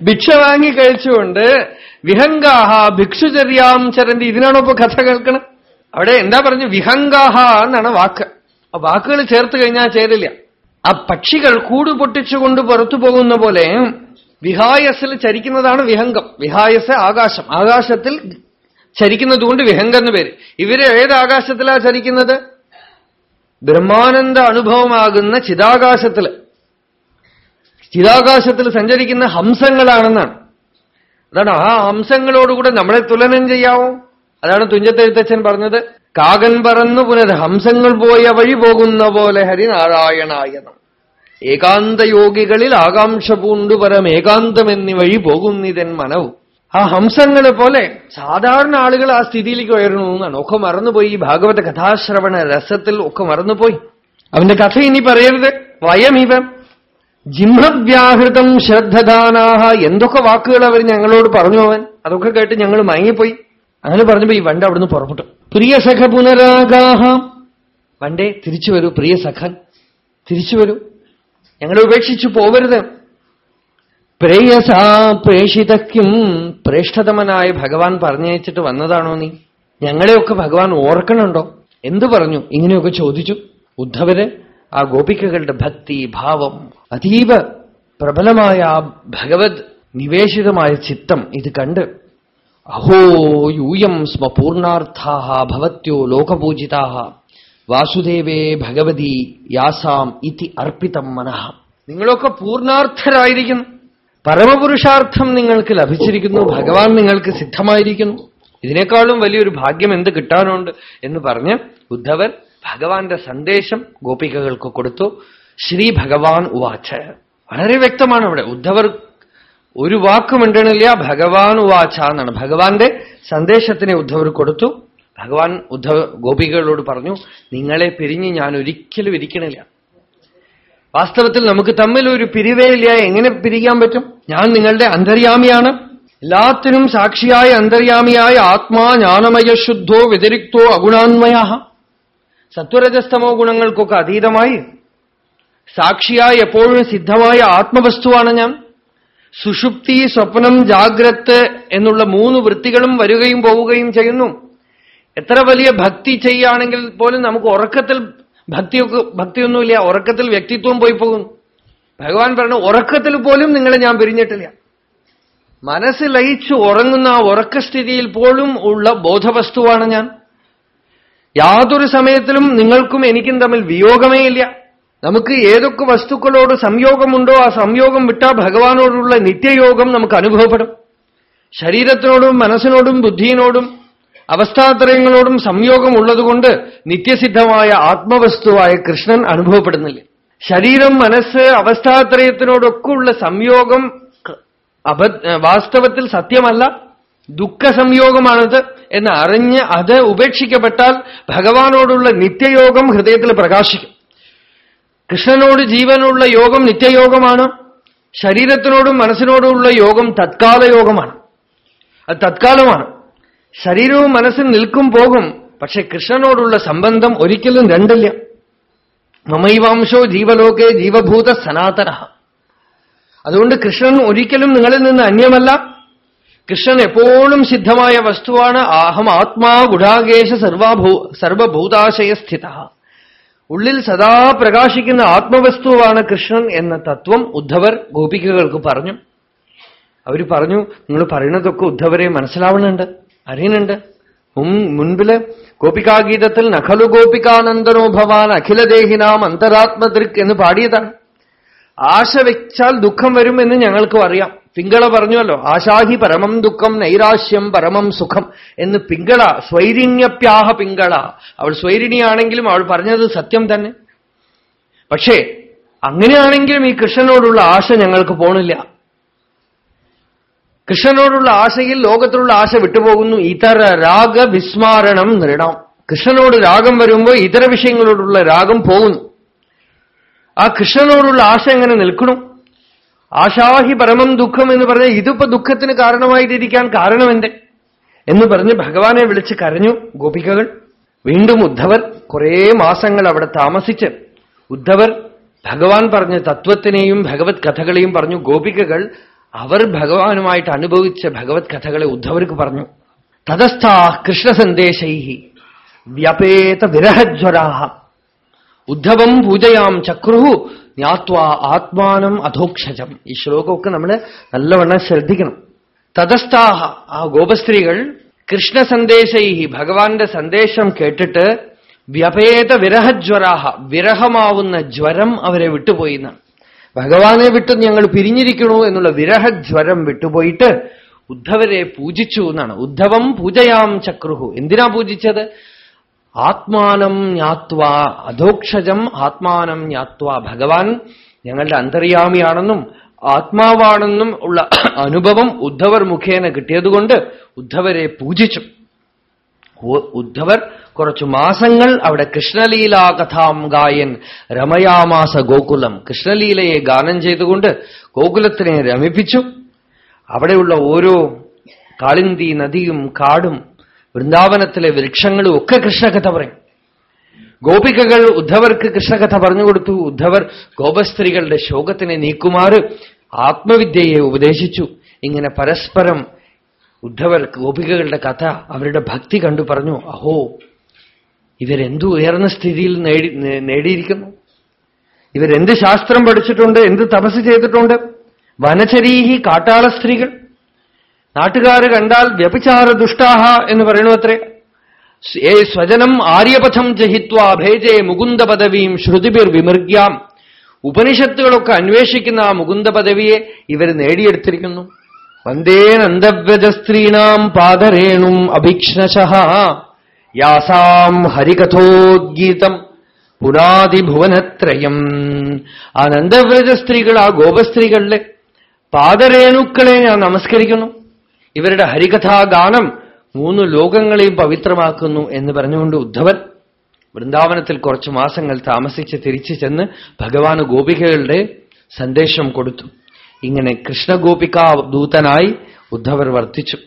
ഭിക്ഷ വാങ്ങി കഴിച്ചുകൊണ്ട് വിഹങ്കാഹ ഭിക്ഷുചര്യാം ചരന്തി. ഇതിനാണോ ഇപ്പൊ കഥ കേൾക്കണം? അവിടെ എന്താ പറഞ്ഞു? വിഹങ്കാഹ എന്നാണ് വാക്ക്. ആ വാക്കുകൾ ചേർത്ത് കഴിഞ്ഞാൽ ചേരില്ല. ആ പക്ഷികൾ കൂട് പൊട്ടിച്ചുകൊണ്ട് പുറത്തു പോകുന്ന പോലെ വിഹായസിൽ ചരിക്കുന്നതാണ് വിഹംഗം വിഹായസ് ആകാശം. ആകാശത്തിൽ ചരിക്കുന്നതുകൊണ്ട് വിഹംഗം എന്ന് പേര്. ഇവർ ഏത് ആകാശത്തിലാ ചരിക്കുന്നത്? ബ്രഹ്മാനന്ദ അനുഭവമാകുന്ന ചിതാകാശത്തിൽ. ചിതാകാശത്തിൽ സഞ്ചരിക്കുന്ന ഹംസങ്ങളാണെന്നാണ്. അതാണ് ആ ഹംസങ്ങളോടുകൂടെ നമ്മളെ തുലനം ചെയ്യാവോ. അതാണ് തുഞ്ചത്തെഴുത്തച്ഛൻ പറഞ്ഞത്. കാകൻ പറന്നു പുനർ ഹംസങ്ങൾ പോയ വഴി പോകുന്ന പോലെ ഹരിനാരായണായനം ഏകാന്തയോഗികളിൽ ആകാംക്ഷ പൂണ്ടു പരം ഏകാന്തമെന്നി വഴി പോകുന്നിതൻ മനവും. ആ ഹംസങ്ങളെ പോലെ സാധാരണ ആളുകൾ ആ സ്ഥിതിയിലേക്ക് ഉയരണു എന്നാണ്. ഒക്കെ മറന്നുപോയി. ഈ ഭാഗവത കഥാശ്രവണ രസത്തിൽ ഒക്കെ മറന്നുപോയി. അവന്റെ കഥ ഇനി പറയരുത്. വയമിവ ജിംഹവ്യാഹൃതം ശ്രദ്ധദാനാഹ എന്തൊക്കെ വാക്കുകൾ അവർ ഞങ്ങളോട് പറഞ്ഞു അവൻ. അതൊക്കെ കേട്ട് ഞങ്ങൾ മയങ്ങിപ്പോയി. അങ്ങനെ പറഞ്ഞപ്പോ ഈ വണ്ട അവിടുന്ന് പുറപ്പെട്ടു. പ്രിയ സഖ പുനരാഗാഹ. വണ്ടേ തിരിച്ചു വരൂ പ്രിയ സഖൻ. തിരിച്ചു വരൂ. ഞങ്ങളെ ഉപേക്ഷിച്ചു പോവരുത്. പ്രേയസാ പ്രേഷിതക്കും പ്രേഷ്ഠതമനായ ഭഗവാൻ പറഞ്ഞയച്ചിട്ട് വന്നതാണോ നീ? ഞങ്ങളെയൊക്കെ ഭഗവാൻ ഓർക്കണുണ്ടോ? എന്തു പറഞ്ഞു? ഇങ്ങനെയൊക്കെ ചോദിച്ചു. ഉദ്ധവര് ആ ഗോപികകളുടെ ഭക്തി ഭാവം അതീവ പ്രബലമായ ആ ഭഗവത് നിവേശിതമായ ചിത്തം ഇത് കണ്ട് അഹോ യൂയം സ്മ പൂർണാർത്ഥാ ഭവത്യോ ലോകപൂജിതാ വാസുദേവേ ഭഗവതി യാസാം ഇതി അർപ്പിതം മനഃ. നിങ്ങളൊക്കെ പൂർണാർത്ഥരായിരിക്കുന്നു. പരമപുരുഷാർത്ഥം നിങ്ങൾക്ക് ലഭിച്ചിരിക്കുന്നു ഭഗവാൻ നിങ്ങൾക്ക് സിദ്ധമായിരിക്കുന്നു. ഇതിനേക്കാളും വലിയൊരു ഭാഗ്യം എന്ത് കിട്ടാനുണ്ട് എന്ന് പറഞ്ഞ് ഉദ്ധവൻ ഭഗവാന്റെ സന്ദേശം ഗോപികകൾക്ക് കൊടുത്തു. ശ്രീ ഭഗവാൻ ഉവാച്ച വളരെ വ്യക്തമാണ് ഇവിടെ. ഉദ്ധവർ ഒരു വാക്ക് മിണ്ടണില്ല ഭഗവാൻ ഉവാച്ച എന്നാണ്. ഭഗവാന്റെ സന്ദേശത്തിനെ ഉദ്ധവർ കൊടുത്തു. ഭഗവാൻ ഉദ്ധവ ഗോപികകളോട് പറഞ്ഞു നിങ്ങളെ പിരിഞ്ഞ് ഞാൻ ഒരിക്കലും ഇരിക്കണില്ല. വാസ്തവത്തിൽ നമുക്ക് തമ്മിൽ ഒരു പിരിവേലില്ല. എങ്ങനെ പിരിക്കാൻ പറ്റും? ഞാൻ നിങ്ങളുടെ അന്തര്യാമിയാണ്. എല്ലാത്തിനും സാക്ഷിയായ അന്തര്യാമിയായ ആത്മാ ജ്ഞാനമയ ശുദ്ധോ വ്യതിരിക്തോ അഗുണാന്മയ സത്വരജസ്തമോ ഗുണങ്ങൾക്കൊക്കെ അതീതമായി. സാക്ഷിയായ എപ്പോഴും സിദ്ധമായ ആത്മവസ്തുവാണ് ഞാൻ. സുഷുപ്തി സ്വപ്നം ജാഗ്രത് എന്നുള്ള മൂന്ന് വൃത്തികളും വരികയും പോവുകയും ചെയ്യുന്നു. എത്ര വലിയ ഭക്തി ചെയ്യുകയാണെങ്കിൽ പോലും നമുക്ക് ഉറക്കത്തിൽ ഭക്തിയൊക്കെ ഭക്തിയൊന്നുമില്ല. ഉറക്കത്തിൽ വ്യക്തിത്വം പോയി പോകുന്നു ഭഗവാൻ പറഞ്ഞു ഉറക്കത്തിൽ പോലും നിങ്ങളെ ഞാൻ പിരിഞ്ഞിട്ടില്ല. മനസ്സ് ലയിച്ച് ഉറങ്ങുന്ന ആ ഉറക്കസ്ഥിതിയിൽ പോലും ഉള്ള ബോധവസ്തുവാണ് ഞാൻ. യാതൊരു സമയത്തിലും നിങ്ങൾക്കും എനിക്കും തമ്മിൽ വിയോഗമേ ഇല്ല. നമുക്ക് ഏതൊക്കെ വസ്തുക്കളോട് സംയോഗമുണ്ടോ ആ സംയോഗം വിട്ടാ ഭഗവാനോടുള്ള നിത്യയോഗം നമുക്ക് അനുഭവപ്പെടും. ശരീരത്തിനോടും മനസ്സിനോടും ബുദ്ധിയിനോടും അവസ്ഥാത്രയങ്ങളോടും സംയോഗം ഉള്ളതുകൊണ്ട് നിത്യസിദ്ധമായ ആത്മവസ്തുവായ കൃഷ്ണൻ അനുഭവപ്പെടുന്നില്ല. ശരീരം മനസ്സ് അവസ്ഥാത്രയത്തിനോടൊക്കെയുള്ള സംയോഗം വാസ്തവത്തിൽ സത്യമല്ല. ദുഃഖ സംയോഗമാണത് എന്ന് അറിഞ്ഞ് അത് ഉപേക്ഷിക്കപ്പെട്ടാൽ ഭഗവാനോടുള്ള നിത്യയോഗം ഹൃദയത്തിൽ പ്രകാശിക്കും. കൃഷ്ണനോട് ജീവനുള്ള യോഗം നിത്യയോഗമാണ്. ശരീരത്തിനോടും മനസ്സിനോടുമുള്ള യോഗം തത്കാല യോഗമാണ് അത് തത്കാലമാണ്. ശരീരവും മനസ്സും നിൽക്കും പോകും. പക്ഷെ കൃഷ്ണനോടുള്ള സംബന്ധം ഒരിക്കലും രണ്ടില്ല. മമൈവാംശോ ജീവലോകെ ജീവഭൂത സനാതന. അതുകൊണ്ട് കൃഷ്ണൻ ഒരിക്കലും നിങ്ങളിൽ നിന്ന് അന്യമല്ല. കൃഷ്ണൻ എപ്പോഴും സിദ്ധമായ വസ്തുവാണ്. അഹം ആത്മാ ഗുഢാകേശ സർവഭൂ സർവഭൂതാശയ സ്ഥിത ഉള്ളിൽ സദാ പ്രകാശിക്കുന്ന ആത്മവസ്തുവാണ് കൃഷ്ണൻ എന്ന തത്വം ഉദ്ധവർ ഗോപികകൾക്ക് പറഞ്ഞു. അവർ പറഞ്ഞു നിങ്ങൾ പറയുന്നതൊക്കെ ഉദ്ധവരെ മനസ്സിലാവുന്നുണ്ട് അറിയുന്നുണ്ട്. മുൻപിൽ ഗോപികാഗീതത്തിൽ നഖലു ഗോപികാനന്ദനോ ഭവാൻ അഖിലദേഹിനാം അന്തരാത്മദൃക് എന്ന് പാടിയതാണ്. ആശ വെച്ചാൽ ദുഃഖം വരും എന്ന് ഞങ്ങൾക്കും അറിയാം. പിങ്കള പറഞ്ഞുവല്ലോ ആശാഹി പരമം ദുഃഖം നൈരാശ്യം പരമം സുഖം എന്ന് പിങ്കള സ്വൈരിണ്യപ്യാഹ പിങ്കള. അവൾ സ്വൈരിണിയാണെങ്കിലും അവൾ പറഞ്ഞത് സത്യം തന്നെ. പക്ഷേ അങ്ങനെയാണെങ്കിലും ഈ കൃഷ്ണനോടുള്ള ആശ ഞങ്ങൾക്ക് പോണില്ല. കൃഷ്ണനോടുള്ള ആശയിൽ ലോകത്തിലുള്ള ആശ വിട്ടുപോകുന്നു. ഇതര രാഗ വിസ്മാരണം നേടാം കൃഷ്ണനോട് രാഗം വരുമ്പോൾ ഇതര വിഷയങ്ങളോടുള്ള രാഗം പോകുന്നു. ആ കൃഷ്ണനോടുള്ള ആശ എങ്ങനെ നിൽക്കണം? ആശാഹി പരമം ദുഃഖം എന്ന് പറഞ്ഞ ഇതിപ്പോ ദുഃഖത്തിന് കാരണമായിട്ടിരിക്കാൻ കാരണമെന്റെ എന്ന് പറഞ്ഞ് ഭഗവാനെ വിളിച്ച് കരഞ്ഞു ഗോപികകൾ. വീണ്ടും ഉദ്ധവർ കുറേ മാസങ്ങൾ അവിടെ താമസിച്ച് ഉദ്ധവർ ഭഗവാൻ പറഞ്ഞ തത്വത്തിനെയും ഭഗവത് കഥകളെയും പറഞ്ഞു. ഗോപികകൾ അവർ ഭഗവാനുമായിട്ട് അനുഭവിച്ച ഭഗവത് കഥകളെ ഉദ്ധവർക്ക് പറഞ്ഞു. തതസ്ഥാ കൃഷ്ണസന്ദേശൈ വ്യപേത വിരഹജ്വരാഹ. ഉദ്ധവം പൂജയാം ചക്രുഹു ജ്ഞാത്വാ ആത്മാനം അധോക്ഷജം. ഈ ശ്ലോകമൊക്കെ നമ്മൾ നല്ലവണ്ണം ശ്രദ്ധിക്കണം. തതസ്ഥാഹ ആ ഗോപസ്ത്രീകൾ കൃഷ്ണസന്ദേശൈ ഭഗവാന്റെ സന്ദേശം കേട്ടിട്ട് വ്യപേത വിരഹജ്വരാഹ വിരഹമാവുന്ന ജ്വരം അവരെ വിട്ടുപോയി എന്നാണ് ഭഗവാനെ വിട്ട് ഞങ്ങൾ പിരിഞ്ഞിരിക്കണു എന്നുള്ള വിരഹജ്വരം വിട്ടുപോയിട്ട് ഉദ്ധവരെ പൂജിച്ചു എന്നാണ്. ഉദ്ധവം പൂജയാം ചക്രുഹു. എന്തിനാ പൂജിച്ചത്? ആത്മാനം ജ്ഞാത്വ അധോക്ഷജം ആത്മാനം ജ്ഞാത്വ. ഭഗവാൻ ഞങ്ങളുടെ അന്തര്യാമിയാണെന്നും ആത്മാവാണെന്നും ഉള്ള അനുഭവം ഉദ്ധവർ മുഖേന കിട്ടിയതുകൊണ്ട് ഉദ്ധവരെ പൂജിച്ചു. ഉദ്ധവർ കുറച്ചു മാസങ്ങൾ അവിടെ കൃഷ്ണലീലാ കഥാം ഗായൻ രമയാമാസ ഗോകുലം. കൃഷ്ണലീലയെ ഗാനം ചെയ്തുകൊണ്ട് ഗോകുലത്തിനെ രമിപ്പിച്ചു. അവിടെയുള്ള ഓരോ കാളിന്തി നദിയും കാടും വൃന്ദാവനത്തിലെ വൃക്ഷങ്ങളും ഒക്കെ കൃഷ്ണകഥ പറയും. ഗോപികകൾ ഉദ്ധവർക്ക് കൃഷ്ണകഥ പറഞ്ഞു കൊടുത്തു. ഉദ്ധവർ ഗോപസ്ത്രീകളുടെ ശോകത്തിനെ നീക്കുമാറ് ആത്മവിദ്യയെ ഉപദേശിച്ചു. ഇങ്ങനെ പരസ്പരം ഉദ്ധവർ ഗോപികകളുടെ കഥ അവരുടെ ഭക്തി കണ്ടു പറഞ്ഞു. അഹോ ഇവരെന്തു ഉയർന്ന സ്ഥിതിയിൽ നേടി നേടിയിരിക്കുന്നു? ഇവരെന്ത് ശാസ്ത്രം പഠിച്ചിട്ടുണ്ട് എന്ത് തപസ് ചെയ്തിട്ടുണ്ട്? വനചരീഹി കാട്ടാള സ്ത്രീകൾ. നാട്ടുകാർ കണ്ടാൽ വ്യഭിചാര ദുഷ്ടാഹ എന്ന് പറയണു അത്രേ ഏ സ്വജനം ആര്യപഥം ജഹിത്വ ഭേജേ മുകുന്ദ പദവിയും ശ്രുതിബിർ വിമർഗ്യാം ഉപനിഷത്തുകളൊക്കെ അന്വേഷിക്കുന്ന ആ മുകുന്ദ പദവിയെ ഇവർ നേടിയെടുത്തിരിക്കുന്നു. വന്ദേ നന്ദവ്രജസ്ത്രീണാം പാദരേണും അഭീക്ഷ്ണശ. യാസാം ഹരികഥോദ്ഗീതം പുനാതിഭുവനത്രയം ആ നന്ദവ്രത സ്ത്രീകൾ ആ ഗോപസ്ത്രീകളിലെ പാദരേണുക്കളെ ഞാൻ നമസ്കരിക്കുന്നു. ഇവരുടെ ഹരികഥാഗാനം മൂന്ന് ലോകങ്ങളെയും പവിത്രമാക്കുന്നു എന്ന് പറഞ്ഞുകൊണ്ട് ഉദ്ധവൻ വൃന്ദാവനത്തിൽ കുറച്ചു മാസങ്ങൾ താമസിച്ച് തിരിച്ചു ചെന്ന് ഭഗവാന് ഗോപികകളുടെ സന്ദേശം കൊടുത്തു. ഇങ്ങനെ കൃഷ്ണഗോപികാ ദൂതനായി ഉദ്ധവർ വർത്തിച്ചു.